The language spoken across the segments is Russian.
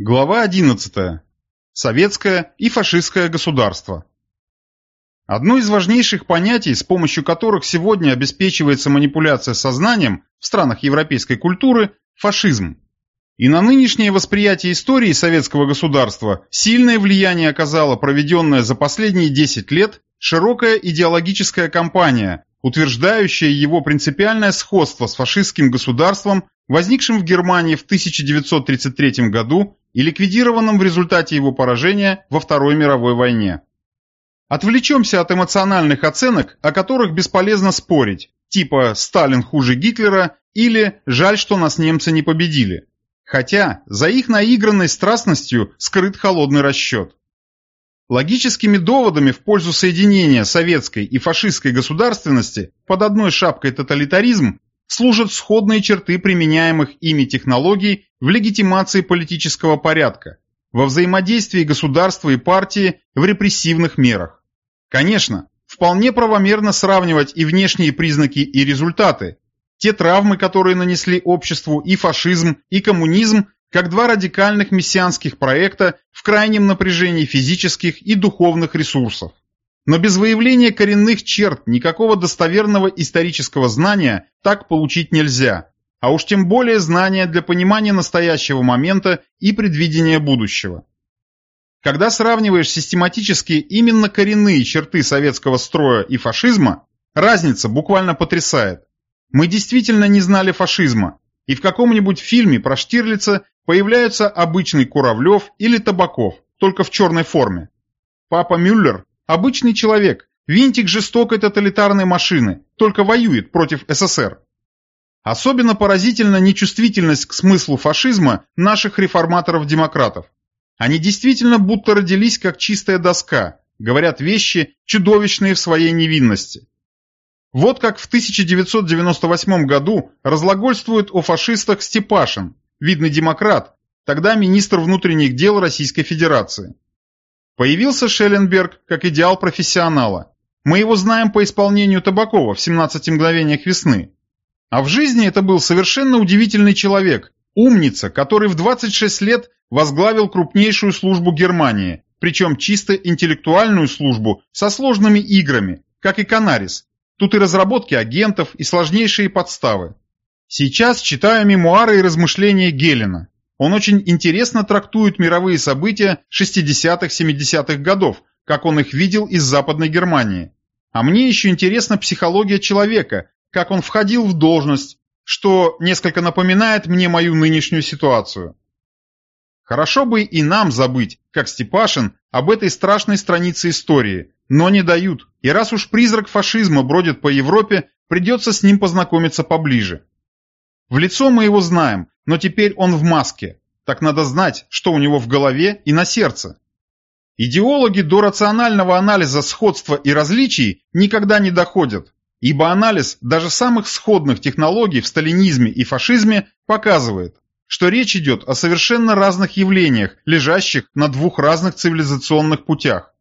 Глава 11. Советское и фашистское государство. Одно из важнейших понятий, с помощью которых сегодня обеспечивается манипуляция сознанием в странах европейской культуры – фашизм. И на нынешнее восприятие истории советского государства сильное влияние оказала проведенная за последние 10 лет широкая идеологическая кампания, утверждающая его принципиальное сходство с фашистским государством, возникшим в Германии в 1933 году и ликвидированном в результате его поражения во Второй мировой войне. Отвлечемся от эмоциональных оценок, о которых бесполезно спорить, типа «Сталин хуже Гитлера» или «Жаль, что нас немцы не победили». Хотя за их наигранной страстностью скрыт холодный расчет. Логическими доводами в пользу соединения советской и фашистской государственности под одной шапкой тоталитаризм служат сходные черты применяемых ими технологий в легитимации политического порядка, во взаимодействии государства и партии в репрессивных мерах. Конечно, вполне правомерно сравнивать и внешние признаки, и результаты, те травмы, которые нанесли обществу и фашизм, и коммунизм, как два радикальных мессианских проекта в крайнем напряжении физических и духовных ресурсов. Но без выявления коренных черт никакого достоверного исторического знания так получить нельзя, а уж тем более знания для понимания настоящего момента и предвидения будущего. Когда сравниваешь систематически именно коренные черты советского строя и фашизма, разница буквально потрясает. Мы действительно не знали фашизма, и в каком-нибудь фильме про Штирлица появляются обычный Куравлев или Табаков, только в черной форме. Папа Мюллер Обычный человек, винтик жестокой тоталитарной машины, только воюет против СССР. Особенно поразительна нечувствительность к смыслу фашизма наших реформаторов-демократов. Они действительно будто родились как чистая доска, говорят вещи, чудовищные в своей невинности. Вот как в 1998 году разлагольствует о фашистах Степашин, видный демократ, тогда министр внутренних дел Российской Федерации. Появился Шелленберг как идеал профессионала. Мы его знаем по исполнению Табакова в «17 мгновениях весны». А в жизни это был совершенно удивительный человек, умница, который в 26 лет возглавил крупнейшую службу Германии, причем чисто интеллектуальную службу со сложными играми, как и Канарис. Тут и разработки агентов, и сложнейшие подставы. Сейчас читаю мемуары и размышления Гелена. Он очень интересно трактует мировые события 60-70-х годов, как он их видел из Западной Германии. А мне еще интересна психология человека, как он входил в должность, что несколько напоминает мне мою нынешнюю ситуацию. Хорошо бы и нам забыть, как Степашин, об этой страшной странице истории, но не дают, и раз уж призрак фашизма бродит по Европе, придется с ним познакомиться поближе. В лицо мы его знаем, но теперь он в маске. Так надо знать, что у него в голове и на сердце. Идеологи до рационального анализа сходства и различий никогда не доходят, ибо анализ даже самых сходных технологий в сталинизме и фашизме показывает, что речь идет о совершенно разных явлениях, лежащих на двух разных цивилизационных путях.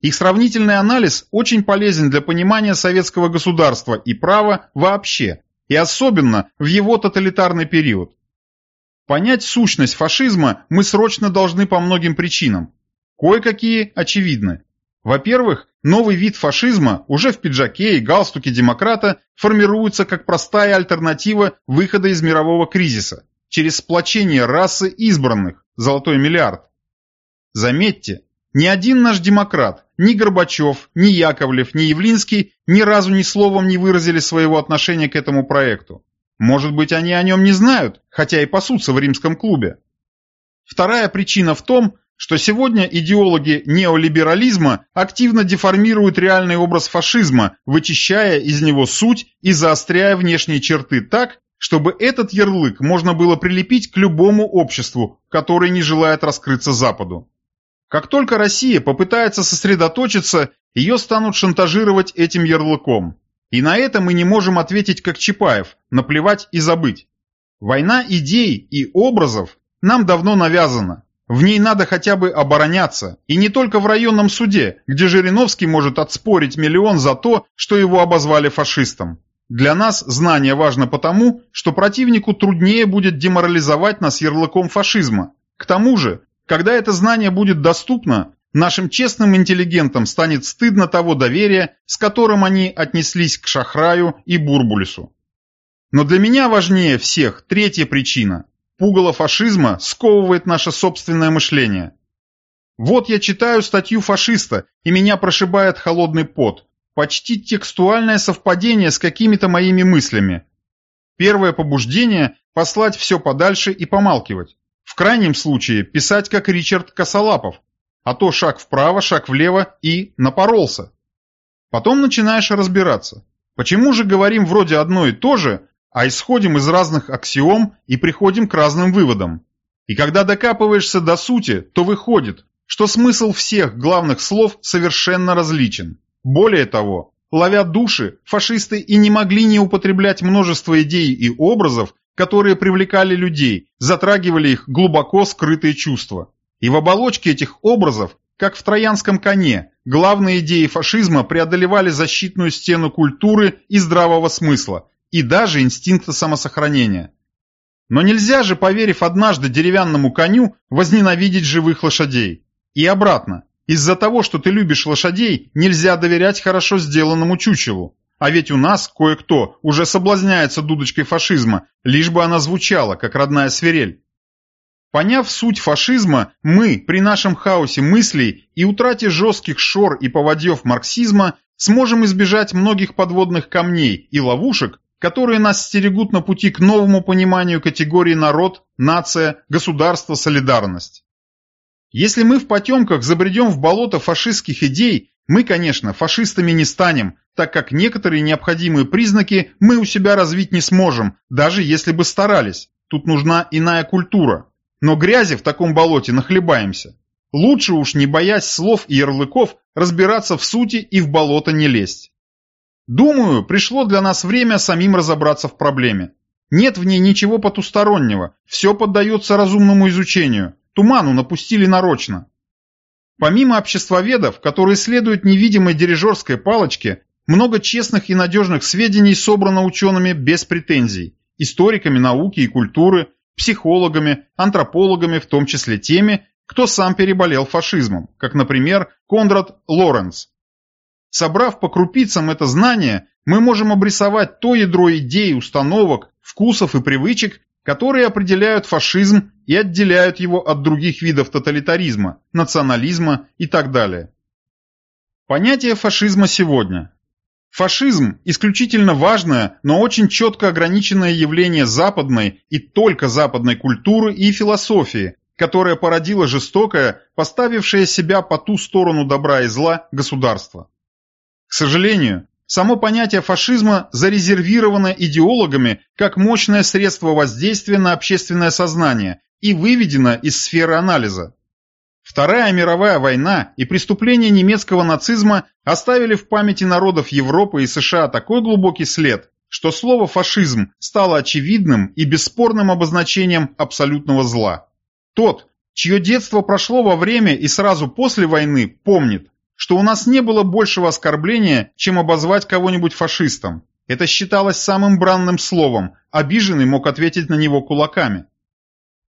Их сравнительный анализ очень полезен для понимания советского государства и права вообще, и особенно в его тоталитарный период. Понять сущность фашизма мы срочно должны по многим причинам. Кое-какие очевидны. Во-первых, новый вид фашизма уже в пиджаке и галстуке демократа формируется как простая альтернатива выхода из мирового кризиса через сплочение расы избранных, золотой миллиард. Заметьте, ни один наш демократ, ни Горбачев, ни Яковлев, ни Явлинский ни разу ни словом не выразили своего отношения к этому проекту. Может быть, они о нем не знают, хотя и пасутся в римском клубе. Вторая причина в том, что сегодня идеологи неолиберализма активно деформируют реальный образ фашизма, вычищая из него суть и заостряя внешние черты так, чтобы этот ярлык можно было прилепить к любому обществу, которое не желает раскрыться Западу. Как только Россия попытается сосредоточиться, ее станут шантажировать этим ярлыком. И на это мы не можем ответить как Чапаев, наплевать и забыть. Война идей и образов нам давно навязана. В ней надо хотя бы обороняться, и не только в районном суде, где Жириновский может отспорить миллион за то, что его обозвали фашистом. Для нас знание важно потому, что противнику труднее будет деморализовать нас ярлыком фашизма, К тому же, когда это знание будет доступно, нашим честным интеллигентам станет стыдно того доверия, с которым они отнеслись к Шахраю и Бурбулису. Но для меня важнее всех третья причина. Пугало фашизма сковывает наше собственное мышление. Вот я читаю статью фашиста, и меня прошибает холодный пот. Почти текстуальное совпадение с какими-то моими мыслями. Первое побуждение – послать все подальше и помалкивать. Крайнем случае писать как Ричард Косолапов, а то шаг вправо, шаг влево и напоролся. Потом начинаешь разбираться. Почему же говорим вроде одно и то же, а исходим из разных аксиом и приходим к разным выводам? И когда докапываешься до сути, то выходит, что смысл всех главных слов совершенно различен. Более того, ловя души, фашисты и не могли не употреблять множество идей и образов, которые привлекали людей, затрагивали их глубоко скрытые чувства. И в оболочке этих образов, как в троянском коне, главные идеи фашизма преодолевали защитную стену культуры и здравого смысла, и даже инстинкта самосохранения. Но нельзя же, поверив однажды деревянному коню, возненавидеть живых лошадей. И обратно. Из-за того, что ты любишь лошадей, нельзя доверять хорошо сделанному чучелу. А ведь у нас кое-кто уже соблазняется дудочкой фашизма, лишь бы она звучала, как родная свирель. Поняв суть фашизма, мы, при нашем хаосе мыслей и утрате жестких шор и поводьев марксизма, сможем избежать многих подводных камней и ловушек, которые нас стерегут на пути к новому пониманию категории народ, нация, государство, солидарность. Если мы в потемках забредем в болото фашистских идей, мы, конечно, фашистами не станем, так как некоторые необходимые признаки мы у себя развить не сможем, даже если бы старались. Тут нужна иная культура. Но грязи в таком болоте нахлебаемся. Лучше уж, не боясь слов и ярлыков, разбираться в сути и в болото не лезть. Думаю, пришло для нас время самим разобраться в проблеме. Нет в ней ничего потустороннего, все поддается разумному изучению, Туману напустили нарочно. Помимо обществоведов, которые следуют невидимой дирижерской палочке, много честных и надежных сведений собрано учеными без претензий, историками науки и культуры, психологами, антропологами, в том числе теми, кто сам переболел фашизмом, как, например, Конрад Лоренц. Собрав по крупицам это знание, мы можем обрисовать то ядро идей, установок, вкусов и привычек, которые определяют фашизм и отделяют его от других видов тоталитаризма, национализма и так далее. Понятие фашизма сегодня. Фашизм – исключительно важное, но очень четко ограниченное явление западной и только западной культуры и философии, которое породило жестокое, поставившее себя по ту сторону добра и зла государство. К сожалению, Само понятие фашизма зарезервировано идеологами как мощное средство воздействия на общественное сознание и выведено из сферы анализа. Вторая мировая война и преступления немецкого нацизма оставили в памяти народов Европы и США такой глубокий след, что слово «фашизм» стало очевидным и бесспорным обозначением абсолютного зла. Тот, чье детство прошло во время и сразу после войны, помнит, что у нас не было большего оскорбления, чем обозвать кого-нибудь фашистом. Это считалось самым бранным словом, обиженный мог ответить на него кулаками.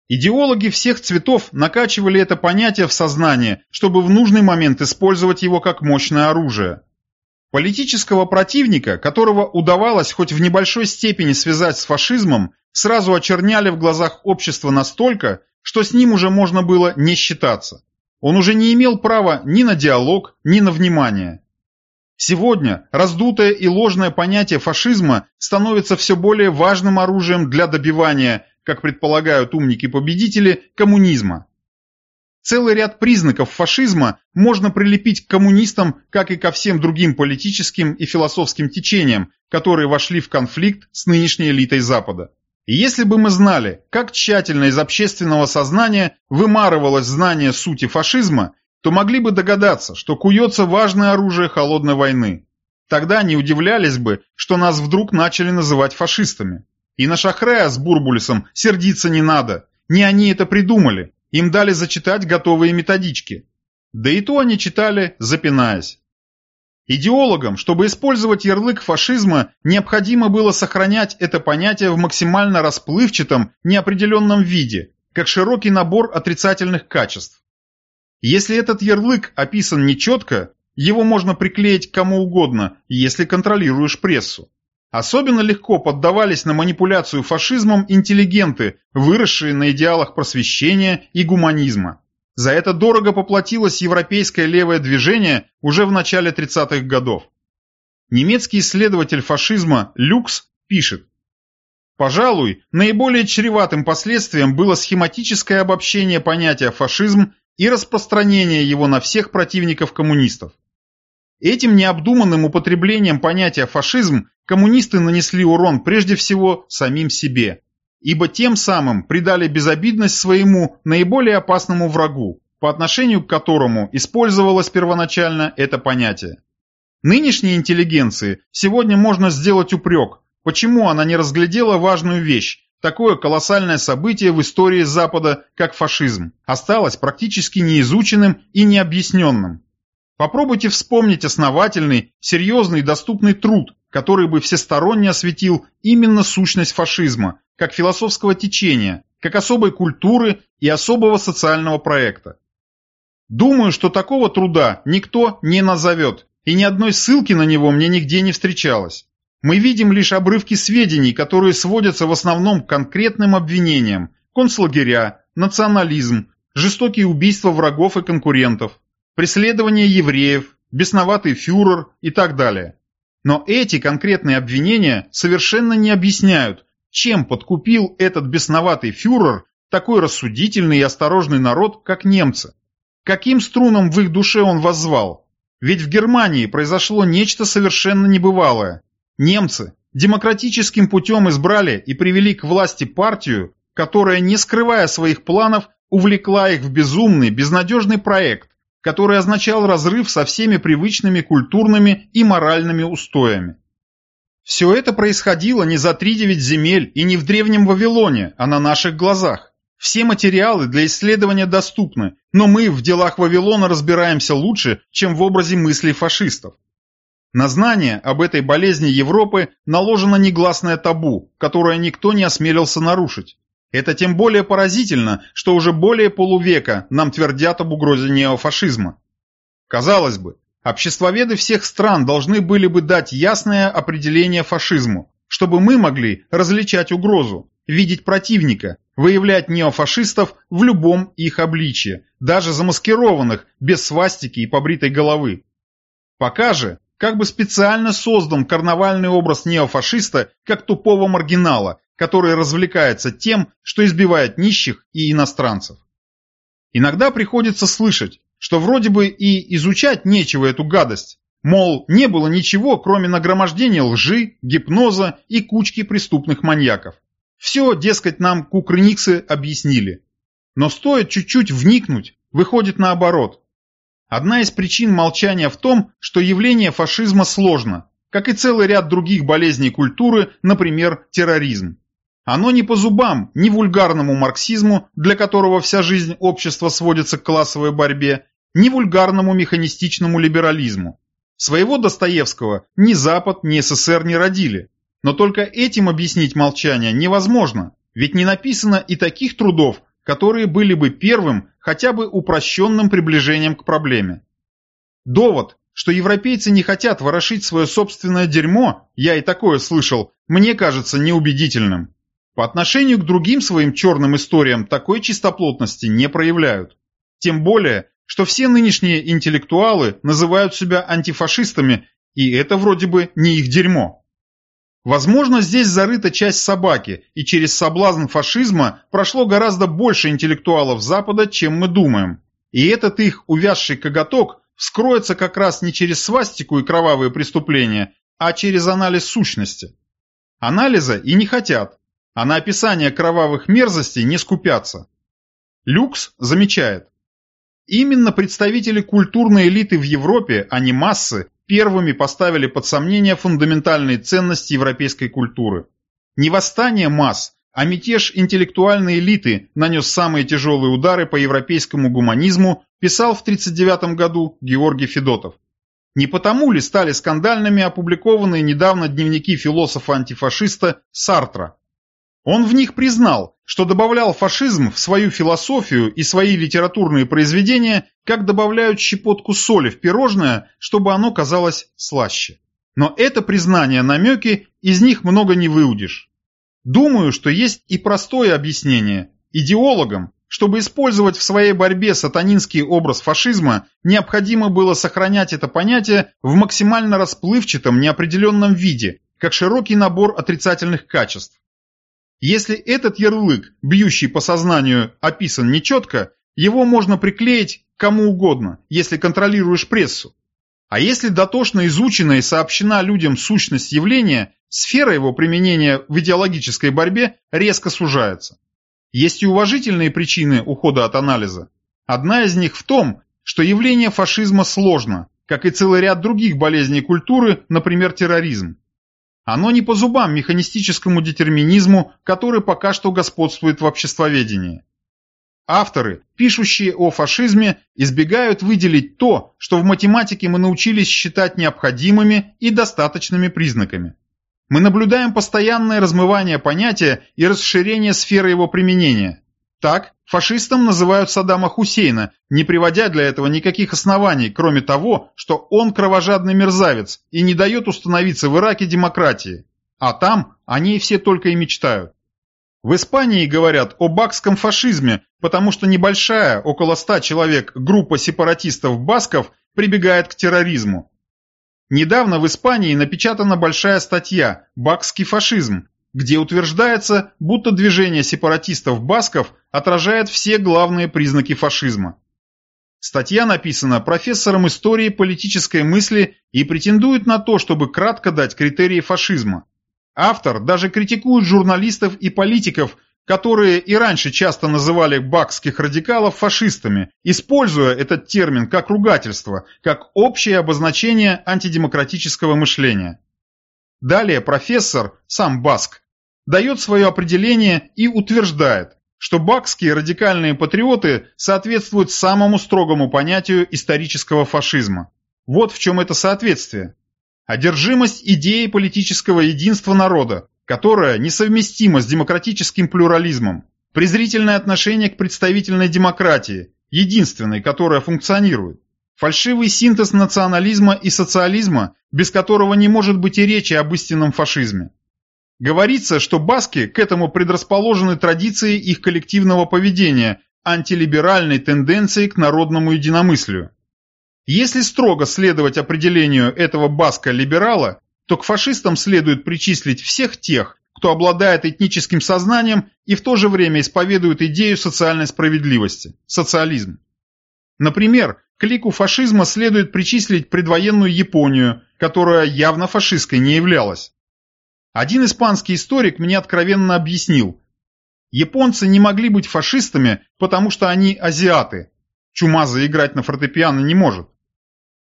Идеологи всех цветов накачивали это понятие в сознание, чтобы в нужный момент использовать его как мощное оружие. Политического противника, которого удавалось хоть в небольшой степени связать с фашизмом, сразу очерняли в глазах общества настолько, что с ним уже можно было не считаться. Он уже не имел права ни на диалог, ни на внимание. Сегодня раздутое и ложное понятие фашизма становится все более важным оружием для добивания, как предполагают умники-победители, коммунизма. Целый ряд признаков фашизма можно прилепить к коммунистам, как и ко всем другим политическим и философским течениям, которые вошли в конфликт с нынешней элитой Запада. Если бы мы знали, как тщательно из общественного сознания вымарывалось знание сути фашизма, то могли бы догадаться, что куется важное оружие холодной войны. Тогда не удивлялись бы, что нас вдруг начали называть фашистами. И на Шахрея с Бурбулисом сердиться не надо. Не они это придумали. Им дали зачитать готовые методички. Да и то они читали, запинаясь. Идеологам, чтобы использовать ярлык фашизма, необходимо было сохранять это понятие в максимально расплывчатом, неопределенном виде, как широкий набор отрицательных качеств. Если этот ярлык описан нечетко, его можно приклеить кому угодно, если контролируешь прессу. Особенно легко поддавались на манипуляцию фашизмом интеллигенты, выросшие на идеалах просвещения и гуманизма. За это дорого поплатилось европейское левое движение уже в начале 30-х годов. Немецкий исследователь фашизма Люкс пишет, Пожалуй, наиболее чреватым последствием было схематическое обобщение понятия фашизм и распространение его на всех противников коммунистов. Этим необдуманным употреблением понятия фашизм коммунисты нанесли урон прежде всего самим себе, ибо тем самым придали безобидность своему наиболее опасному врагу, по отношению к которому использовалось первоначально это понятие. Нынешней интеллигенции сегодня можно сделать упрек, почему она не разглядела важную вещь, такое колоссальное событие в истории Запада, как фашизм, осталось практически неизученным и необъясненным. Попробуйте вспомнить основательный, серьезный доступный труд, который бы всесторонне осветил именно сущность фашизма, как философского течения, как особой культуры и особого социального проекта. Думаю, что такого труда никто не назовет, и ни одной ссылки на него мне нигде не встречалось. Мы видим лишь обрывки сведений, которые сводятся в основном к конкретным обвинениям, концлагеря, национализм, жестокие убийства врагов и конкурентов, преследование евреев, бесноватый фюрер и так далее. Но эти конкретные обвинения совершенно не объясняют, чем подкупил этот бесноватый фюрер такой рассудительный и осторожный народ, как немцы. Каким струнам в их душе он воззвал? Ведь в Германии произошло нечто совершенно небывалое. Немцы демократическим путем избрали и привели к власти партию, которая, не скрывая своих планов, увлекла их в безумный, безнадежный проект, который означал разрыв со всеми привычными культурными и моральными устоями. Все это происходило не за 3-9 земель и не в Древнем Вавилоне, а на наших глазах. Все материалы для исследования доступны, но мы в делах Вавилона разбираемся лучше, чем в образе мыслей фашистов. На знание об этой болезни Европы наложено негласное табу, которое никто не осмелился нарушить. Это тем более поразительно, что уже более полувека нам твердят об угрозе неофашизма. Казалось бы, обществоведы всех стран должны были бы дать ясное определение фашизму, чтобы мы могли различать угрозу, видеть противника, выявлять неофашистов в любом их обличье, даже замаскированных, без свастики и побритой головы. Пока же, как бы специально создан карнавальный образ неофашиста как тупого маргинала, который развлекается тем, что избивает нищих и иностранцев. Иногда приходится слышать, что вроде бы и изучать нечего эту гадость, мол, не было ничего, кроме нагромождения лжи, гипноза и кучки преступных маньяков. Все, дескать, нам кукрыниксы объяснили. Но стоит чуть-чуть вникнуть, выходит наоборот. Одна из причин молчания в том, что явление фашизма сложно, как и целый ряд других болезней культуры, например, терроризм. Оно не по зубам ни вульгарному марксизму, для которого вся жизнь общества сводится к классовой борьбе, ни вульгарному механистичному либерализму. Своего Достоевского ни Запад, ни СССР не родили. Но только этим объяснить молчание невозможно, ведь не написано и таких трудов, которые были бы первым, хотя бы упрощенным приближением к проблеме. Довод, что европейцы не хотят ворошить свое собственное дерьмо, я и такое слышал, мне кажется неубедительным. По отношению к другим своим черным историям такой чистоплотности не проявляют. Тем более, что все нынешние интеллектуалы называют себя антифашистами, и это вроде бы не их дерьмо. Возможно, здесь зарыта часть собаки, и через соблазн фашизма прошло гораздо больше интеллектуалов Запада, чем мы думаем. И этот их увязший коготок вскроется как раз не через свастику и кровавые преступления, а через анализ сущности. Анализа и не хотят, а на описание кровавых мерзостей не скупятся. Люкс замечает. Именно представители культурной элиты в Европе, а не массы, первыми поставили под сомнение фундаментальные ценности европейской культуры. Не восстание масс, а мятеж интеллектуальной элиты нанес самые тяжелые удары по европейскому гуманизму, писал в 1939 году Георгий Федотов. Не потому ли стали скандальными опубликованные недавно дневники философа-антифашиста Сартра? Он в них признал, что добавлял фашизм в свою философию и свои литературные произведения, как добавляют щепотку соли в пирожное, чтобы оно казалось слаще. Но это признание намеки, из них много не выудишь. Думаю, что есть и простое объяснение. Идеологам, чтобы использовать в своей борьбе сатанинский образ фашизма, необходимо было сохранять это понятие в максимально расплывчатом неопределенном виде, как широкий набор отрицательных качеств. Если этот ярлык, бьющий по сознанию, описан нечетко, его можно приклеить кому угодно, если контролируешь прессу. А если дотошно изучена и сообщена людям сущность явления, сфера его применения в идеологической борьбе резко сужается. Есть и уважительные причины ухода от анализа. Одна из них в том, что явление фашизма сложно, как и целый ряд других болезней культуры, например, терроризм. Оно не по зубам механистическому детерминизму, который пока что господствует в обществоведении. Авторы, пишущие о фашизме, избегают выделить то, что в математике мы научились считать необходимыми и достаточными признаками. Мы наблюдаем постоянное размывание понятия и расширение сферы его применения. Так, фашистом называют Саддама Хусейна, не приводя для этого никаких оснований, кроме того, что он кровожадный мерзавец и не дает установиться в Ираке демократии. А там они все только и мечтают. В Испании говорят о бакском фашизме, потому что небольшая, около ста человек, группа сепаратистов-басков прибегает к терроризму. Недавно в Испании напечатана большая статья «Бакский фашизм», где утверждается, будто движение сепаратистов-басков отражает все главные признаки фашизма. Статья написана профессором истории политической мысли и претендует на то, чтобы кратко дать критерии фашизма. Автор даже критикует журналистов и политиков, которые и раньше часто называли бакских радикалов фашистами, используя этот термин как ругательство, как общее обозначение антидемократического мышления. Далее профессор, сам Баск, дает свое определение и утверждает, что бакские радикальные патриоты соответствуют самому строгому понятию исторического фашизма. Вот в чем это соответствие. Одержимость идеи политического единства народа, которая несовместима с демократическим плюрализмом, презрительное отношение к представительной демократии, единственной, которая функционирует, фальшивый синтез национализма и социализма, без которого не может быть и речи об истинном фашизме. Говорится, что баски к этому предрасположены традиции их коллективного поведения, антилиберальной тенденции к народному единомыслию. Если строго следовать определению этого баска-либерала, то к фашистам следует причислить всех тех, кто обладает этническим сознанием и в то же время исповедует идею социальной справедливости – социализм. Например, к лику фашизма следует причислить предвоенную Японию, которая явно фашистской не являлась. Один испанский историк мне откровенно объяснил. Японцы не могли быть фашистами, потому что они азиаты. Чумаза играть на фортепиано не может.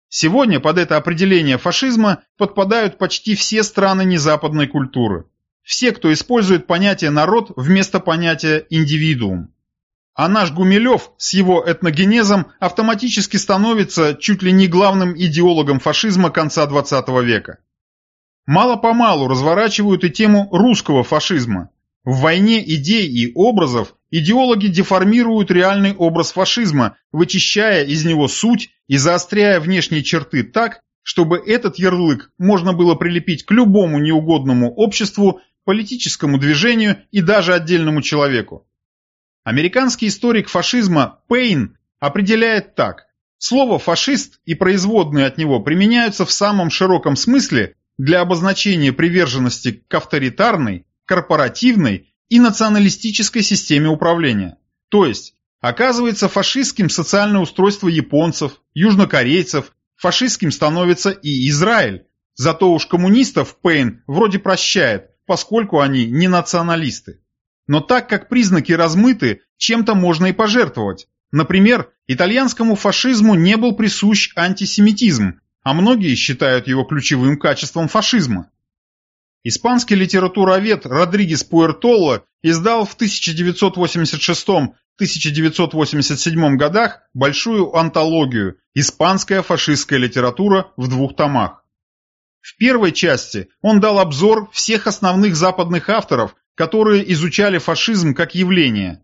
Сегодня под это определение фашизма подпадают почти все страны незападной культуры. Все, кто использует понятие «народ» вместо понятия «индивидуум». А наш Гумилев с его этногенезом автоматически становится чуть ли не главным идеологом фашизма конца XX века. Мало-помалу разворачивают и тему русского фашизма. В войне идей и образов идеологи деформируют реальный образ фашизма, вычищая из него суть и заостряя внешние черты так, чтобы этот ярлык можно было прилепить к любому неугодному обществу, политическому движению и даже отдельному человеку. Американский историк фашизма Пейн определяет так. Слово «фашист» и производные от него применяются в самом широком смысле для обозначения приверженности к авторитарной, корпоративной и националистической системе управления. То есть, оказывается фашистским социальное устройство японцев, южнокорейцев, фашистским становится и Израиль. Зато уж коммунистов Пейн вроде прощает, поскольку они не националисты. Но так как признаки размыты, чем-то можно и пожертвовать. Например, итальянскому фашизму не был присущ антисемитизм, а многие считают его ключевым качеством фашизма. Испанский литературовед Родригес Пуэртолло издал в 1986-1987 годах большую антологию «Испанская фашистская литература» в двух томах. В первой части он дал обзор всех основных западных авторов, которые изучали фашизм как явление.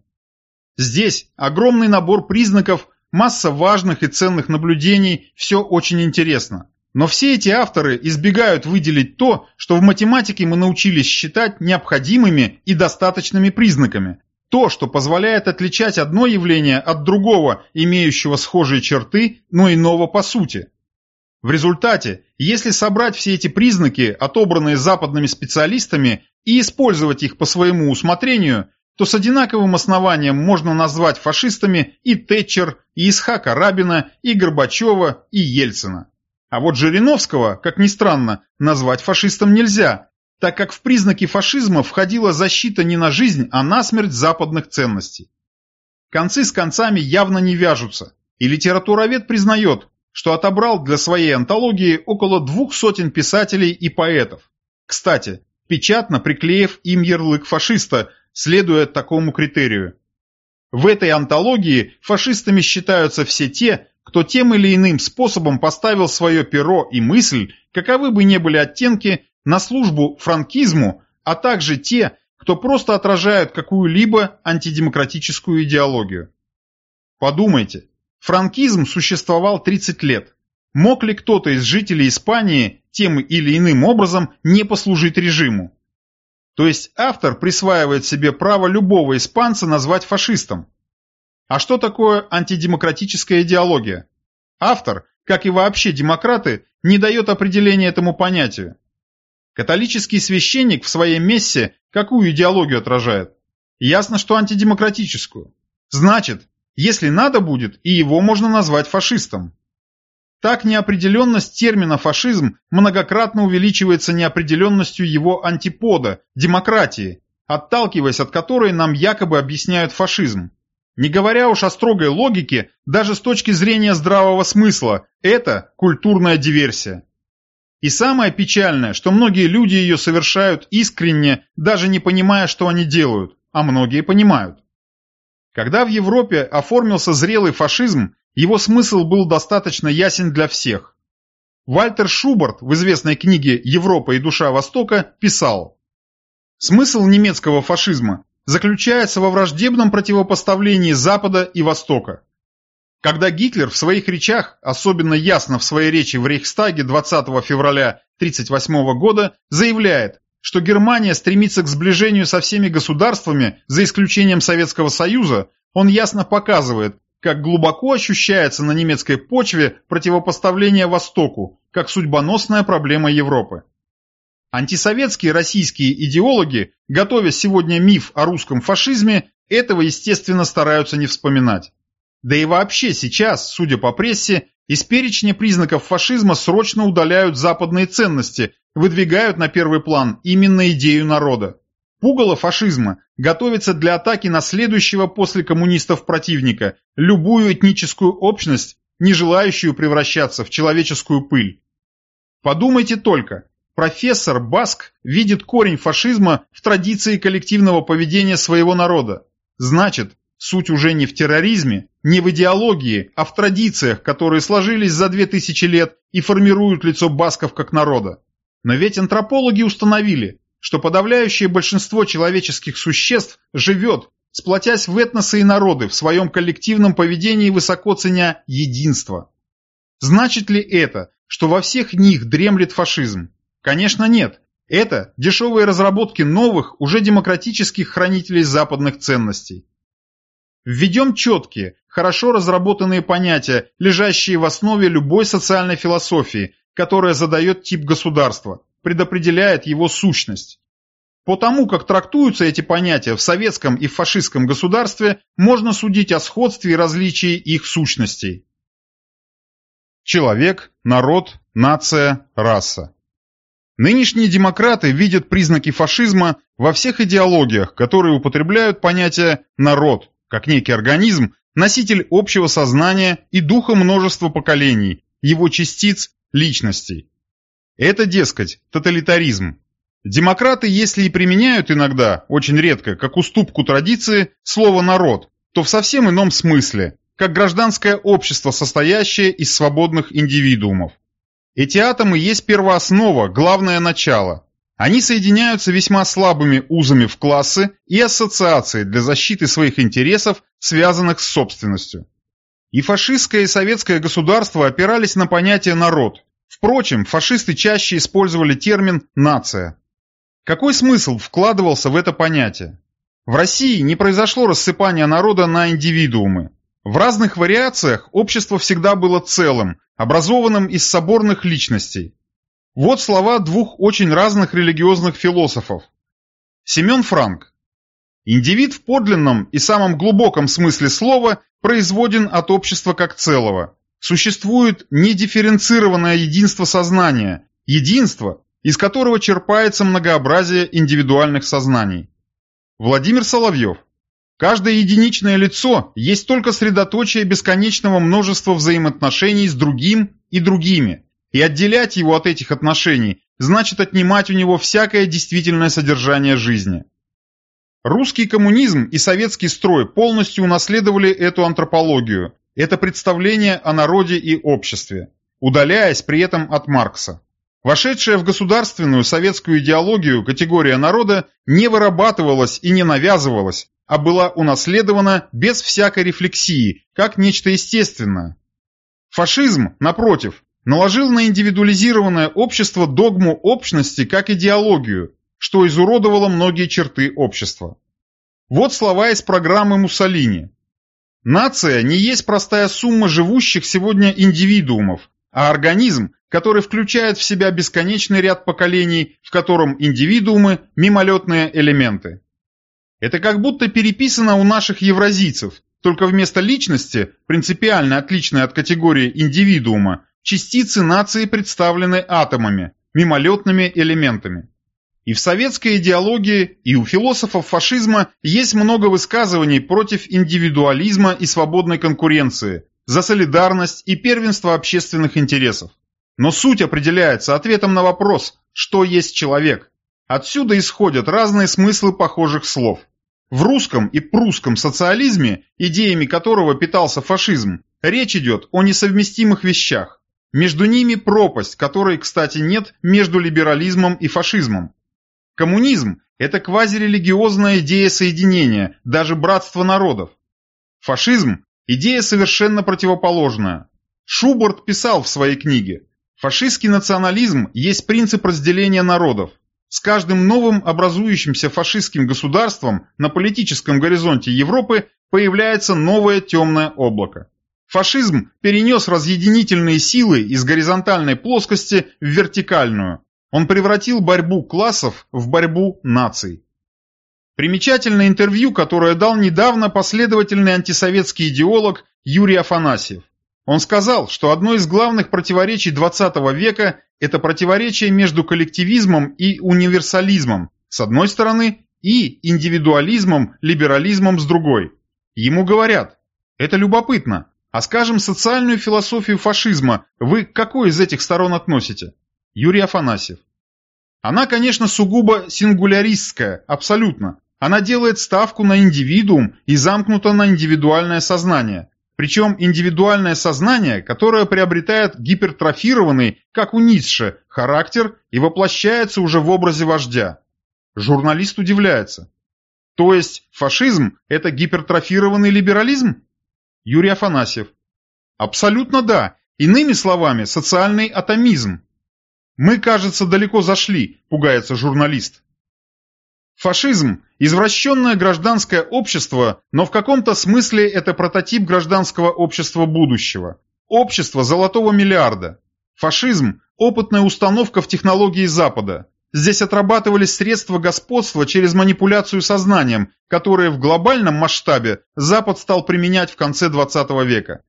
Здесь огромный набор признаков, масса важных и ценных наблюдений, все очень интересно. Но все эти авторы избегают выделить то, что в математике мы научились считать необходимыми и достаточными признаками, то, что позволяет отличать одно явление от другого, имеющего схожие черты, но иного по сути. В результате, если собрать все эти признаки, отобранные западными специалистами, и использовать их по своему усмотрению, то с одинаковым основанием можно назвать фашистами и Тэтчер, и Исхака Рабина, и Горбачева, и Ельцина. А вот Жириновского, как ни странно, назвать фашистом нельзя, так как в признаки фашизма входила защита не на жизнь, а на смерть западных ценностей. Концы с концами явно не вяжутся, и литературовед признает, что отобрал для своей антологии около двух сотен писателей и поэтов. Кстати, печатно приклеив им ярлык фашиста, следуя такому критерию. В этой антологии фашистами считаются все те, кто тем или иным способом поставил свое перо и мысль, каковы бы ни были оттенки, на службу франкизму, а также те, кто просто отражают какую-либо антидемократическую идеологию. Подумайте, франкизм существовал 30 лет. Мог ли кто-то из жителей Испании тем или иным образом не послужить режиму? То есть автор присваивает себе право любого испанца назвать фашистом. А что такое антидемократическая идеология? Автор, как и вообще демократы, не дает определения этому понятию. Католический священник в своей мессе какую идеологию отражает? Ясно, что антидемократическую. Значит, если надо будет, и его можно назвать фашистом. Так неопределенность термина «фашизм» многократно увеличивается неопределенностью его антипода – демократии, отталкиваясь от которой нам якобы объясняют фашизм. Не говоря уж о строгой логике, даже с точки зрения здравого смысла, это культурная диверсия. И самое печальное, что многие люди ее совершают искренне, даже не понимая, что они делают, а многие понимают. Когда в Европе оформился зрелый фашизм, его смысл был достаточно ясен для всех. Вальтер Шубарт в известной книге «Европа и душа Востока» писал «Смысл немецкого фашизма заключается во враждебном противопоставлении Запада и Востока. Когда Гитлер в своих речах, особенно ясно в своей речи в Рейхстаге 20 февраля 1938 года, заявляет, что Германия стремится к сближению со всеми государствами, за исключением Советского Союза, он ясно показывает, как глубоко ощущается на немецкой почве противопоставление Востоку, как судьбоносная проблема Европы. Антисоветские российские идеологи, готовя сегодня миф о русском фашизме, этого, естественно, стараются не вспоминать. Да и вообще сейчас, судя по прессе, из перечня признаков фашизма срочно удаляют западные ценности, выдвигают на первый план именно идею народа. Пугало фашизма готовится для атаки на следующего после коммунистов противника, любую этническую общность, не желающую превращаться в человеческую пыль. Подумайте только, профессор Баск видит корень фашизма в традиции коллективного поведения своего народа. Значит, суть уже не в терроризме, не в идеологии, а в традициях, которые сложились за две тысячи лет и формируют лицо басков как народа. Но ведь антропологи установили, что подавляющее большинство человеческих существ живет, сплотясь в этносы и народы в своем коллективном поведении высоко ценя единство. Значит ли это, что во всех них дремлет фашизм? Конечно нет. Это дешевые разработки новых, уже демократических хранителей западных ценностей. Введем четкие, хорошо разработанные понятия, лежащие в основе любой социальной философии, которая задает тип государства предопределяет его сущность. По тому, как трактуются эти понятия в советском и фашистском государстве, можно судить о сходстве и различии их сущностей. Человек, народ, нация, раса. Нынешние демократы видят признаки фашизма во всех идеологиях, которые употребляют понятие «народ», как некий организм, носитель общего сознания и духа множества поколений, его частиц, личностей. Это, дескать, тоталитаризм. Демократы, если и применяют иногда, очень редко, как уступку традиции, слово «народ», то в совсем ином смысле, как гражданское общество, состоящее из свободных индивидуумов. Эти атомы есть первооснова, главное начало. Они соединяются весьма слабыми узами в классы и ассоциации для защиты своих интересов, связанных с собственностью. И фашистское и советское государство опирались на понятие «народ». Впрочем, фашисты чаще использовали термин «нация». Какой смысл вкладывался в это понятие? В России не произошло рассыпания народа на индивидуумы. В разных вариациях общество всегда было целым, образованным из соборных личностей. Вот слова двух очень разных религиозных философов. Семен Франк. Индивид в подлинном и самом глубоком смысле слова производен от общества как целого. Существует недифференцированное единство сознания, единство, из которого черпается многообразие индивидуальных сознаний. Владимир Соловьев. Каждое единичное лицо есть только средоточие бесконечного множества взаимоотношений с другим и другими, и отделять его от этих отношений значит отнимать у него всякое действительное содержание жизни. Русский коммунизм и советский строй полностью унаследовали эту антропологию, это представление о народе и обществе, удаляясь при этом от Маркса. Вошедшая в государственную советскую идеологию категория народа не вырабатывалась и не навязывалась, а была унаследована без всякой рефлексии, как нечто естественное. Фашизм, напротив, наложил на индивидуализированное общество догму общности как идеологию, что изуродовало многие черты общества. Вот слова из программы Муссолини. Нация не есть простая сумма живущих сегодня индивидуумов, а организм, который включает в себя бесконечный ряд поколений, в котором индивидуумы – мимолетные элементы. Это как будто переписано у наших евразийцев, только вместо личности, принципиально отличной от категории индивидуума, частицы нации представлены атомами, мимолетными элементами. И в советской идеологии, и у философов фашизма есть много высказываний против индивидуализма и свободной конкуренции, за солидарность и первенство общественных интересов. Но суть определяется ответом на вопрос, что есть человек. Отсюда исходят разные смыслы похожих слов. В русском и прусском социализме, идеями которого питался фашизм, речь идет о несовместимых вещах. Между ними пропасть, которой, кстати, нет между либерализмом и фашизмом. Коммунизм – это квазирелигиозная идея соединения, даже братства народов. Фашизм – идея совершенно противоположная. Шуборт писал в своей книге, Фашистский национализм есть принцип разделения народов. С каждым новым образующимся фашистским государством на политическом горизонте Европы появляется новое темное облако. Фашизм перенес разъединительные силы из горизонтальной плоскости в вертикальную. Он превратил борьбу классов в борьбу наций. Примечательное интервью, которое дал недавно последовательный антисоветский идеолог Юрий Афанасьев. Он сказал, что одно из главных противоречий XX века – это противоречие между коллективизмом и универсализмом с одной стороны и индивидуализмом, либерализмом с другой. Ему говорят, это любопытно, а скажем, социальную философию фашизма вы к какой из этих сторон относите? Юрий Афанасьев. Она, конечно, сугубо сингуляристская, абсолютно. Она делает ставку на индивидуум и замкнута на индивидуальное сознание – причем индивидуальное сознание, которое приобретает гипертрофированный, как у Ницше, характер и воплощается уже в образе вождя. Журналист удивляется. То есть фашизм – это гипертрофированный либерализм? Юрий Афанасьев. Абсолютно да. Иными словами, социальный атомизм. Мы, кажется, далеко зашли, пугается журналист. Фашизм – извращенное гражданское общество, но в каком-то смысле это прототип гражданского общества будущего. Общество золотого миллиарда. Фашизм – опытная установка в технологии Запада. Здесь отрабатывались средства господства через манипуляцию сознанием, которые в глобальном масштабе Запад стал применять в конце 20 века.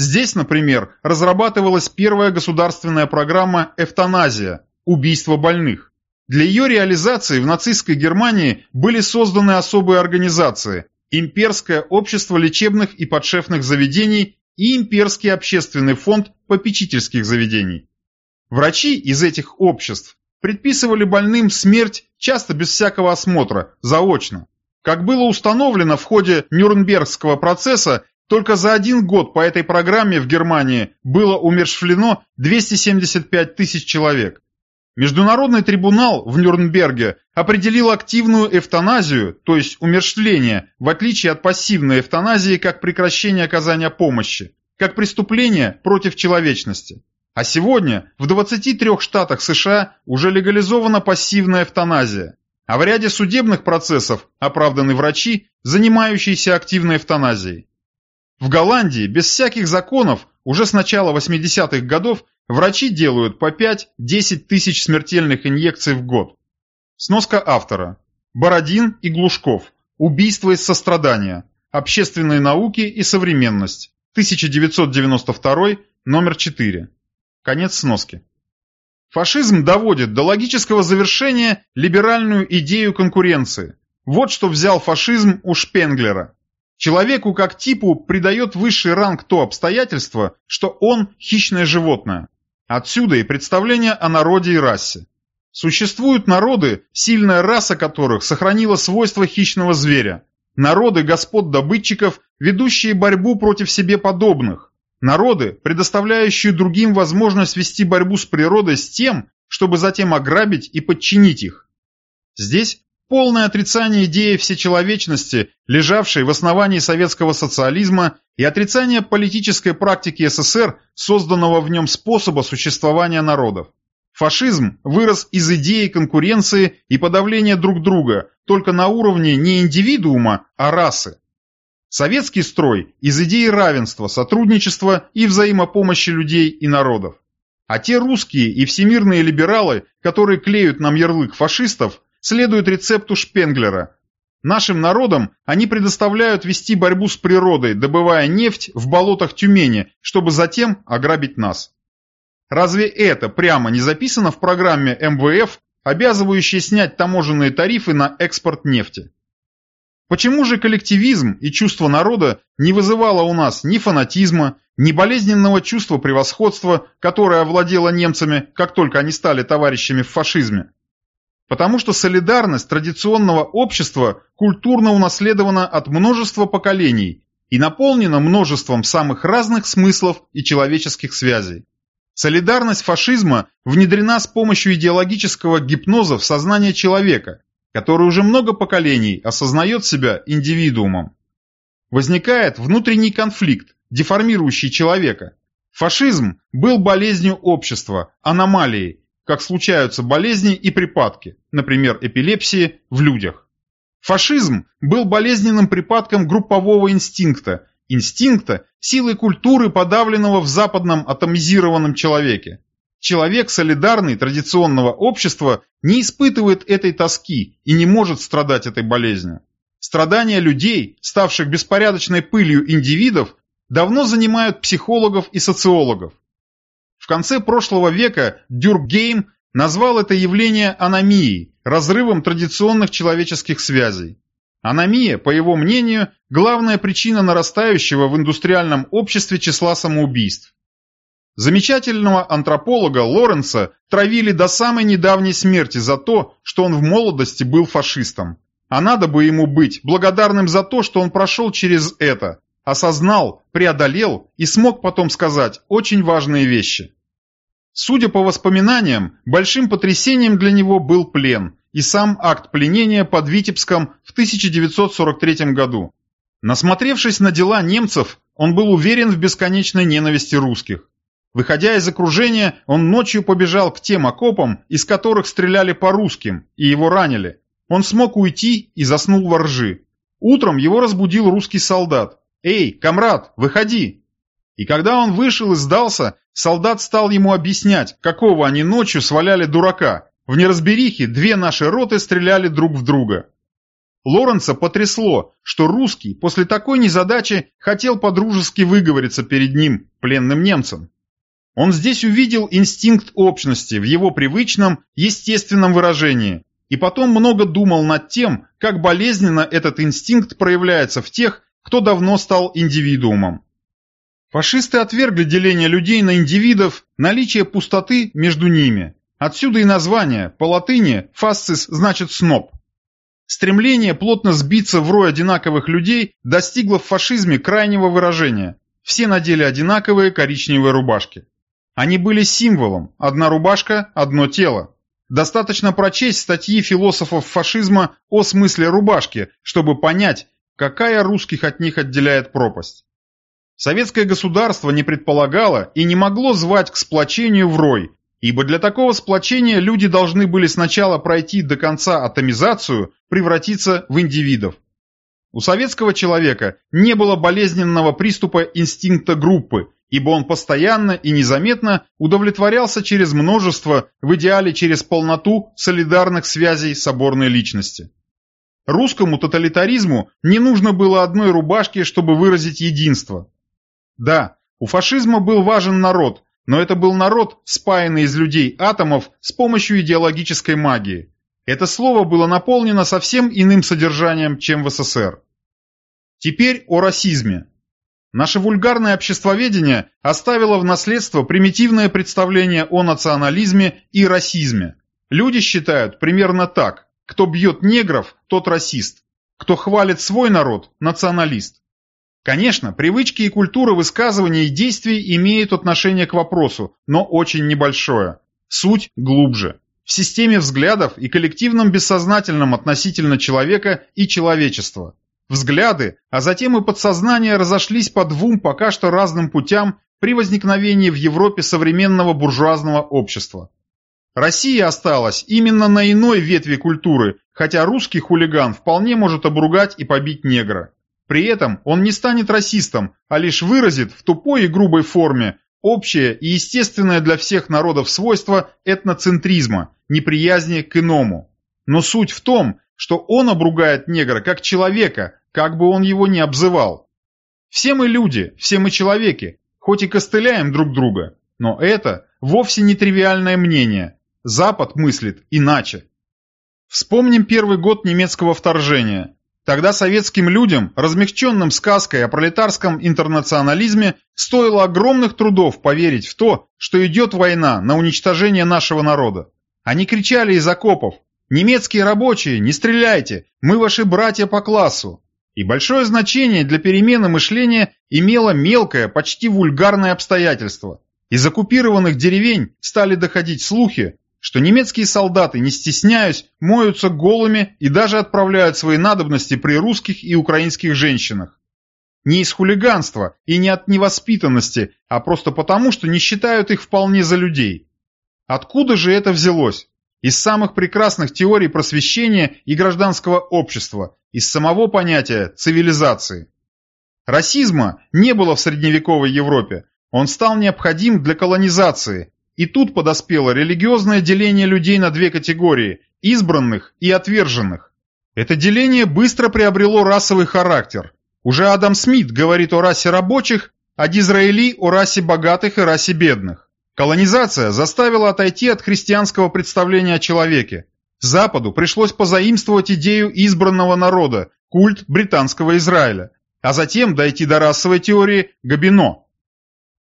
Здесь, например, разрабатывалась первая государственная программа «Эвтаназия» – убийство больных. Для ее реализации в нацистской Германии были созданы особые организации – Имперское общество лечебных и подшефных заведений и Имперский общественный фонд попечительских заведений. Врачи из этих обществ предписывали больным смерть часто без всякого осмотра, заочно. Как было установлено в ходе Нюрнбергского процесса, только за один год по этой программе в Германии было умершвлено 275 тысяч человек. Международный трибунал в Нюрнберге определил активную эвтаназию, то есть умерщвление, в отличие от пассивной эвтаназии как прекращение оказания помощи, как преступление против человечности. А сегодня в 23 штатах США уже легализована пассивная эвтаназия, а в ряде судебных процессов оправданы врачи, занимающиеся активной эвтаназией. В Голландии без всяких законов уже с начала 80-х годов Врачи делают по 5-10 тысяч смертельных инъекций в год. Сноска автора. Бородин и Глушков. Убийство из сострадания. Общественные науки и современность. 1992, номер 4. Конец сноски. Фашизм доводит до логического завершения либеральную идею конкуренции. Вот что взял фашизм у Шпенглера. Человеку как типу придает высший ранг то обстоятельство, что он хищное животное. Отсюда и представление о народе и расе. Существуют народы, сильная раса которых сохранила свойства хищного зверя. Народы господ-добытчиков, ведущие борьбу против себе подобных. Народы, предоставляющие другим возможность вести борьбу с природой с тем, чтобы затем ограбить и подчинить их. Здесь полное отрицание идеи всечеловечности, лежавшей в основании советского социализма, и отрицание политической практики СССР, созданного в нем способа существования народов. Фашизм вырос из идеи конкуренции и подавления друг друга, только на уровне не индивидуума, а расы. Советский строй из идеи равенства, сотрудничества и взаимопомощи людей и народов. А те русские и всемирные либералы, которые клеют нам ярлык фашистов, следуют рецепту Шпенглера. Нашим народам они предоставляют вести борьбу с природой, добывая нефть в болотах Тюмени, чтобы затем ограбить нас. Разве это прямо не записано в программе МВФ, обязывающей снять таможенные тарифы на экспорт нефти? Почему же коллективизм и чувство народа не вызывало у нас ни фанатизма, ни болезненного чувства превосходства, которое овладело немцами, как только они стали товарищами в фашизме? Потому что солидарность традиционного общества культурно унаследована от множества поколений и наполнена множеством самых разных смыслов и человеческих связей. Солидарность фашизма внедрена с помощью идеологического гипноза в сознание человека, который уже много поколений осознает себя индивидуумом. Возникает внутренний конфликт, деформирующий человека. Фашизм был болезнью общества, аномалией, как случаются болезни и припадки, например, эпилепсии, в людях. Фашизм был болезненным припадком группового инстинкта, инстинкта силы культуры, подавленного в западном атомизированном человеке. Человек, солидарный традиционного общества, не испытывает этой тоски и не может страдать этой болезнью. Страдания людей, ставших беспорядочной пылью индивидов, давно занимают психологов и социологов. В конце прошлого века Дюркгейм назвал это явление аномией, разрывом традиционных человеческих связей. Аномия, по его мнению, главная причина нарастающего в индустриальном обществе числа самоубийств. Замечательного антрополога Лоренца травили до самой недавней смерти за то, что он в молодости был фашистом. А надо бы ему быть благодарным за то, что он прошел через это, осознал, преодолел и смог потом сказать очень важные вещи. Судя по воспоминаниям, большим потрясением для него был плен и сам акт пленения под Витебском в 1943 году. Насмотревшись на дела немцев, он был уверен в бесконечной ненависти русских. Выходя из окружения, он ночью побежал к тем окопам, из которых стреляли по русским, и его ранили. Он смог уйти и заснул во ржи. Утром его разбудил русский солдат. «Эй, комрад, выходи!» И когда он вышел и сдался, солдат стал ему объяснять, какого они ночью сваляли дурака. В неразберихе две наши роты стреляли друг в друга. Лоренца потрясло, что русский после такой незадачи хотел подружески выговориться перед ним, пленным немцем. Он здесь увидел инстинкт общности в его привычном, естественном выражении, и потом много думал над тем, как болезненно этот инстинкт проявляется в тех, кто давно стал индивидуумом. Фашисты отвергли деление людей на индивидов, наличие пустоты между ними. Отсюда и название, по латыни «фасцис» значит «сноб». Стремление плотно сбиться в рой одинаковых людей достигло в фашизме крайнего выражения. Все надели одинаковые коричневые рубашки. Они были символом – одна рубашка, одно тело. достаточно прочесть статьи философов фашизма о смысле рубашки, чтобы понять, какая русских от них отделяет пропасть. Советское государство не предполагало и не могло звать к сплочению в рой, ибо для такого сплочения люди должны были сначала пройти до конца атомизацию, превратиться в индивидов. У советского человека не было болезненного приступа инстинкта группы, ибо он постоянно и незаметно удовлетворялся через множество, в идеале через полноту солидарных связей соборной личности. Русскому тоталитаризму не нужно было одной рубашки, чтобы выразить единство. Да, у фашизма был важен народ, но это был народ, спаянный из людей атомов с помощью идеологической магии. Это слово было наполнено совсем иным содержанием, чем в СССР. Теперь о расизме. Наше вульгарное обществоведение оставило в наследство примитивное представление о национализме и расизме. Люди считают примерно так. Кто бьет негров, тот расист. Кто хвалит свой народ – националист. Конечно, привычки и культура высказывания и действий имеют отношение к вопросу, но очень небольшое. Суть глубже. В системе взглядов и коллективном бессознательном относительно человека и человечества. Взгляды, а затем и подсознание разошлись по двум пока что разным путям при возникновении в Европе современного буржуазного общества. Россия осталась именно на иной ветви культуры, хотя русский хулиган вполне может обругать и побить негра. При этом он не станет расистом, а лишь выразит в тупой и грубой форме общее и естественное для всех народов свойство этноцентризма, неприязни к иному. Но суть в том, что он обругает негра как человека, как бы он его ни обзывал. Все мы люди, все мы человеки, хоть и костыляем друг друга, но это вовсе не тривиальное мнение. Запад мыслит иначе. Вспомним первый год немецкого вторжения. Тогда советским людям, размягченным сказкой о пролетарском интернационализме, стоило огромных трудов поверить в то, что идет война на уничтожение нашего народа. Они кричали из окопов «Немецкие рабочие, не стреляйте! Мы ваши братья по классу!» И большое значение для перемены мышления имело мелкое, почти вульгарное обстоятельство. Из оккупированных деревень стали доходить слухи, что немецкие солдаты, не стесняясь, моются голыми и даже отправляют свои надобности при русских и украинских женщинах. Не из хулиганства и не от невоспитанности, а просто потому, что не считают их вполне за людей. Откуда же это взялось? Из самых прекрасных теорий просвещения и гражданского общества, из самого понятия цивилизации. Расизма не было в средневековой Европе, он стал необходим для колонизации, и тут подоспело религиозное деление людей на две категории – избранных и отверженных. Это деление быстро приобрело расовый характер. Уже Адам Смит говорит о расе рабочих, а Дизраэли о расе богатых и расе бедных. Колонизация заставила отойти от христианского представления о человеке. Западу пришлось позаимствовать идею избранного народа, культ британского Израиля, а затем дойти до расовой теории Габино.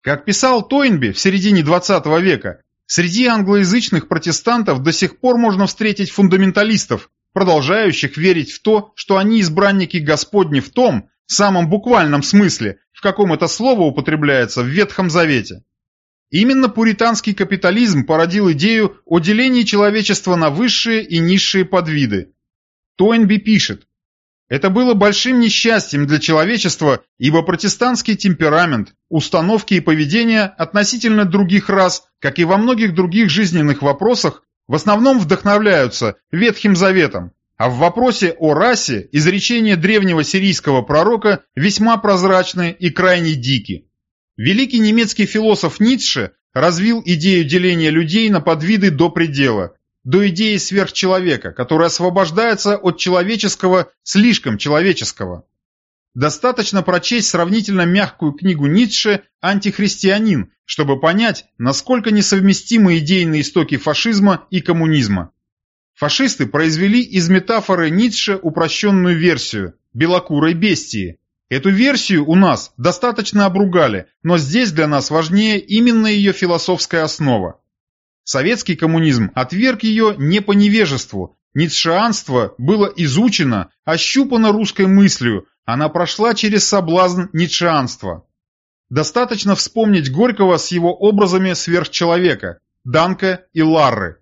Как писал Тойнби в середине 20 века, среди англоязычных протестантов до сих пор можно встретить фундаменталистов, продолжающих верить в то, что они избранники Господни в том, самом буквальном смысле, в каком это слово употребляется в Ветхом Завете. Именно пуританский капитализм породил идею о делении человечества на высшие и низшие подвиды. Тойнби пишет, это было большим несчастьем для человечества, ибо протестантский темперамент, установки и поведение относительно других рас, как и во многих других жизненных вопросах, в основном вдохновляются Ветхим Заветом, а в вопросе о расе изречения древнего сирийского пророка весьма прозрачны и крайне дики. Великий немецкий философ Ницше развил идею деления людей на подвиды до предела, до идеи сверхчеловека, который освобождается от человеческого, слишком человеческого. Достаточно прочесть сравнительно мягкую книгу Ницше «Антихристианин», чтобы понять, насколько несовместимы идейные истоки фашизма и коммунизма. Фашисты произвели из метафоры Ницше упрощенную версию «белокурой бестии». Эту версию у нас достаточно обругали, но здесь для нас важнее именно ее философская основа. Советский коммунизм отверг ее не по невежеству. Ницшеанство было изучено, ощупано русской мыслью, она прошла через соблазн ницшеанства. Достаточно вспомнить Горького с его образами сверхчеловека, Данка и Ларры.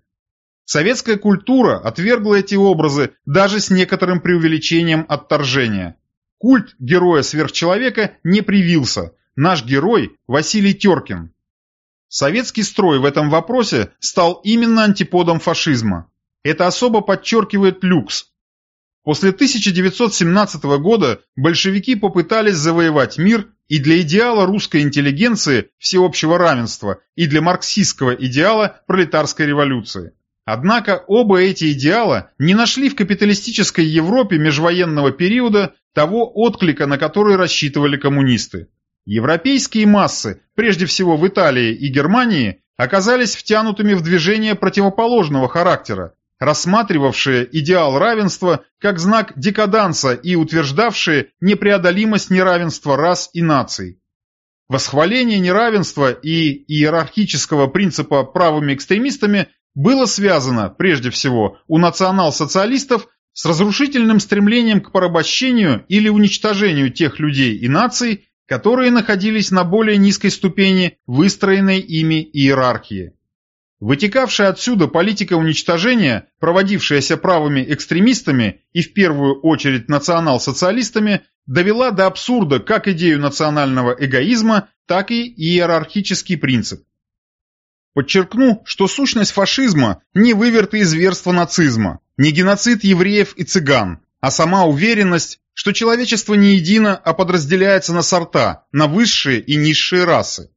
Советская культура отвергла эти образы даже с некоторым преувеличением отторжения. Культ героя-сверхчеловека не привился. Наш герой – Василий Теркин. Советский строй в этом вопросе стал именно антиподом фашизма. Это особо подчеркивает люкс. После 1917 года большевики попытались завоевать мир и для идеала русской интеллигенции всеобщего равенства, и для марксистского идеала пролетарской революции. Однако оба эти идеала не нашли в капиталистической Европе межвоенного периода того отклика, на который рассчитывали коммунисты. Европейские массы, прежде всего в Италии и Германии, оказались втянутыми в движение противоположного характера, рассматривавшие идеал равенства как знак декаданса и утверждавшие непреодолимость неравенства рас и наций. Восхваление неравенства и иерархического принципа правыми экстремистами было связано, прежде всего, у национал-социалистов с разрушительным стремлением к порабощению или уничтожению тех людей и наций, которые находились на более низкой ступени выстроенной ими иерархии. Вытекавшая отсюда политика уничтожения, проводившаяся правыми экстремистами и в первую очередь национал-социалистами, довела до абсурда как идею национального эгоизма, так и иерархический принцип. Подчеркну, что сущность фашизма не выверты из верства нацизма, не геноцид евреев и цыган, а сама уверенность, что человечество не едино, а подразделяется на сорта, на высшие и низшие расы.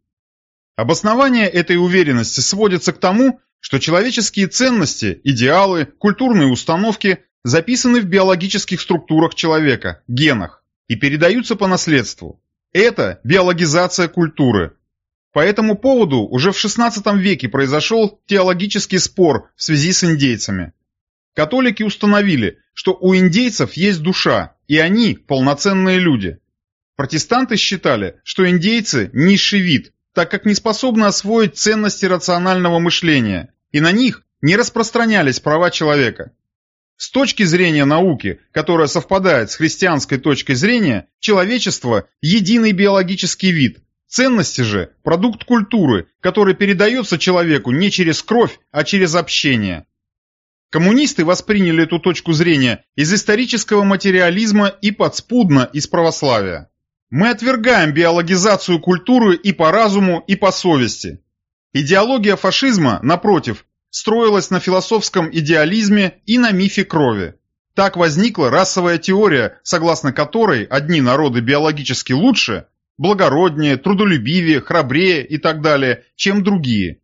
Обоснование этой уверенности сводится к тому, что человеческие ценности, идеалы, культурные установки записаны в биологических структурах человека, генах, и передаются по наследству. Это биологизация культуры, по этому поводу уже в XVI веке произошел теологический спор в связи с индейцами. Католики установили, что у индейцев есть душа, и они полноценные люди. Протестанты считали, что индейцы – низший вид, так как не способны освоить ценности рационального мышления, и на них не распространялись права человека. С точки зрения науки, которая совпадает с христианской точкой зрения, человечество – единый биологический вид, Ценности же – продукт культуры, который передается человеку не через кровь, а через общение. Коммунисты восприняли эту точку зрения из исторического материализма и подспудно из православия. Мы отвергаем биологизацию культуры и по разуму, и по совести. Идеология фашизма, напротив, строилась на философском идеализме и на мифе крови. Так возникла расовая теория, согласно которой одни народы биологически лучше, благороднее, трудолюбивее, храбрее и так далее, чем другие.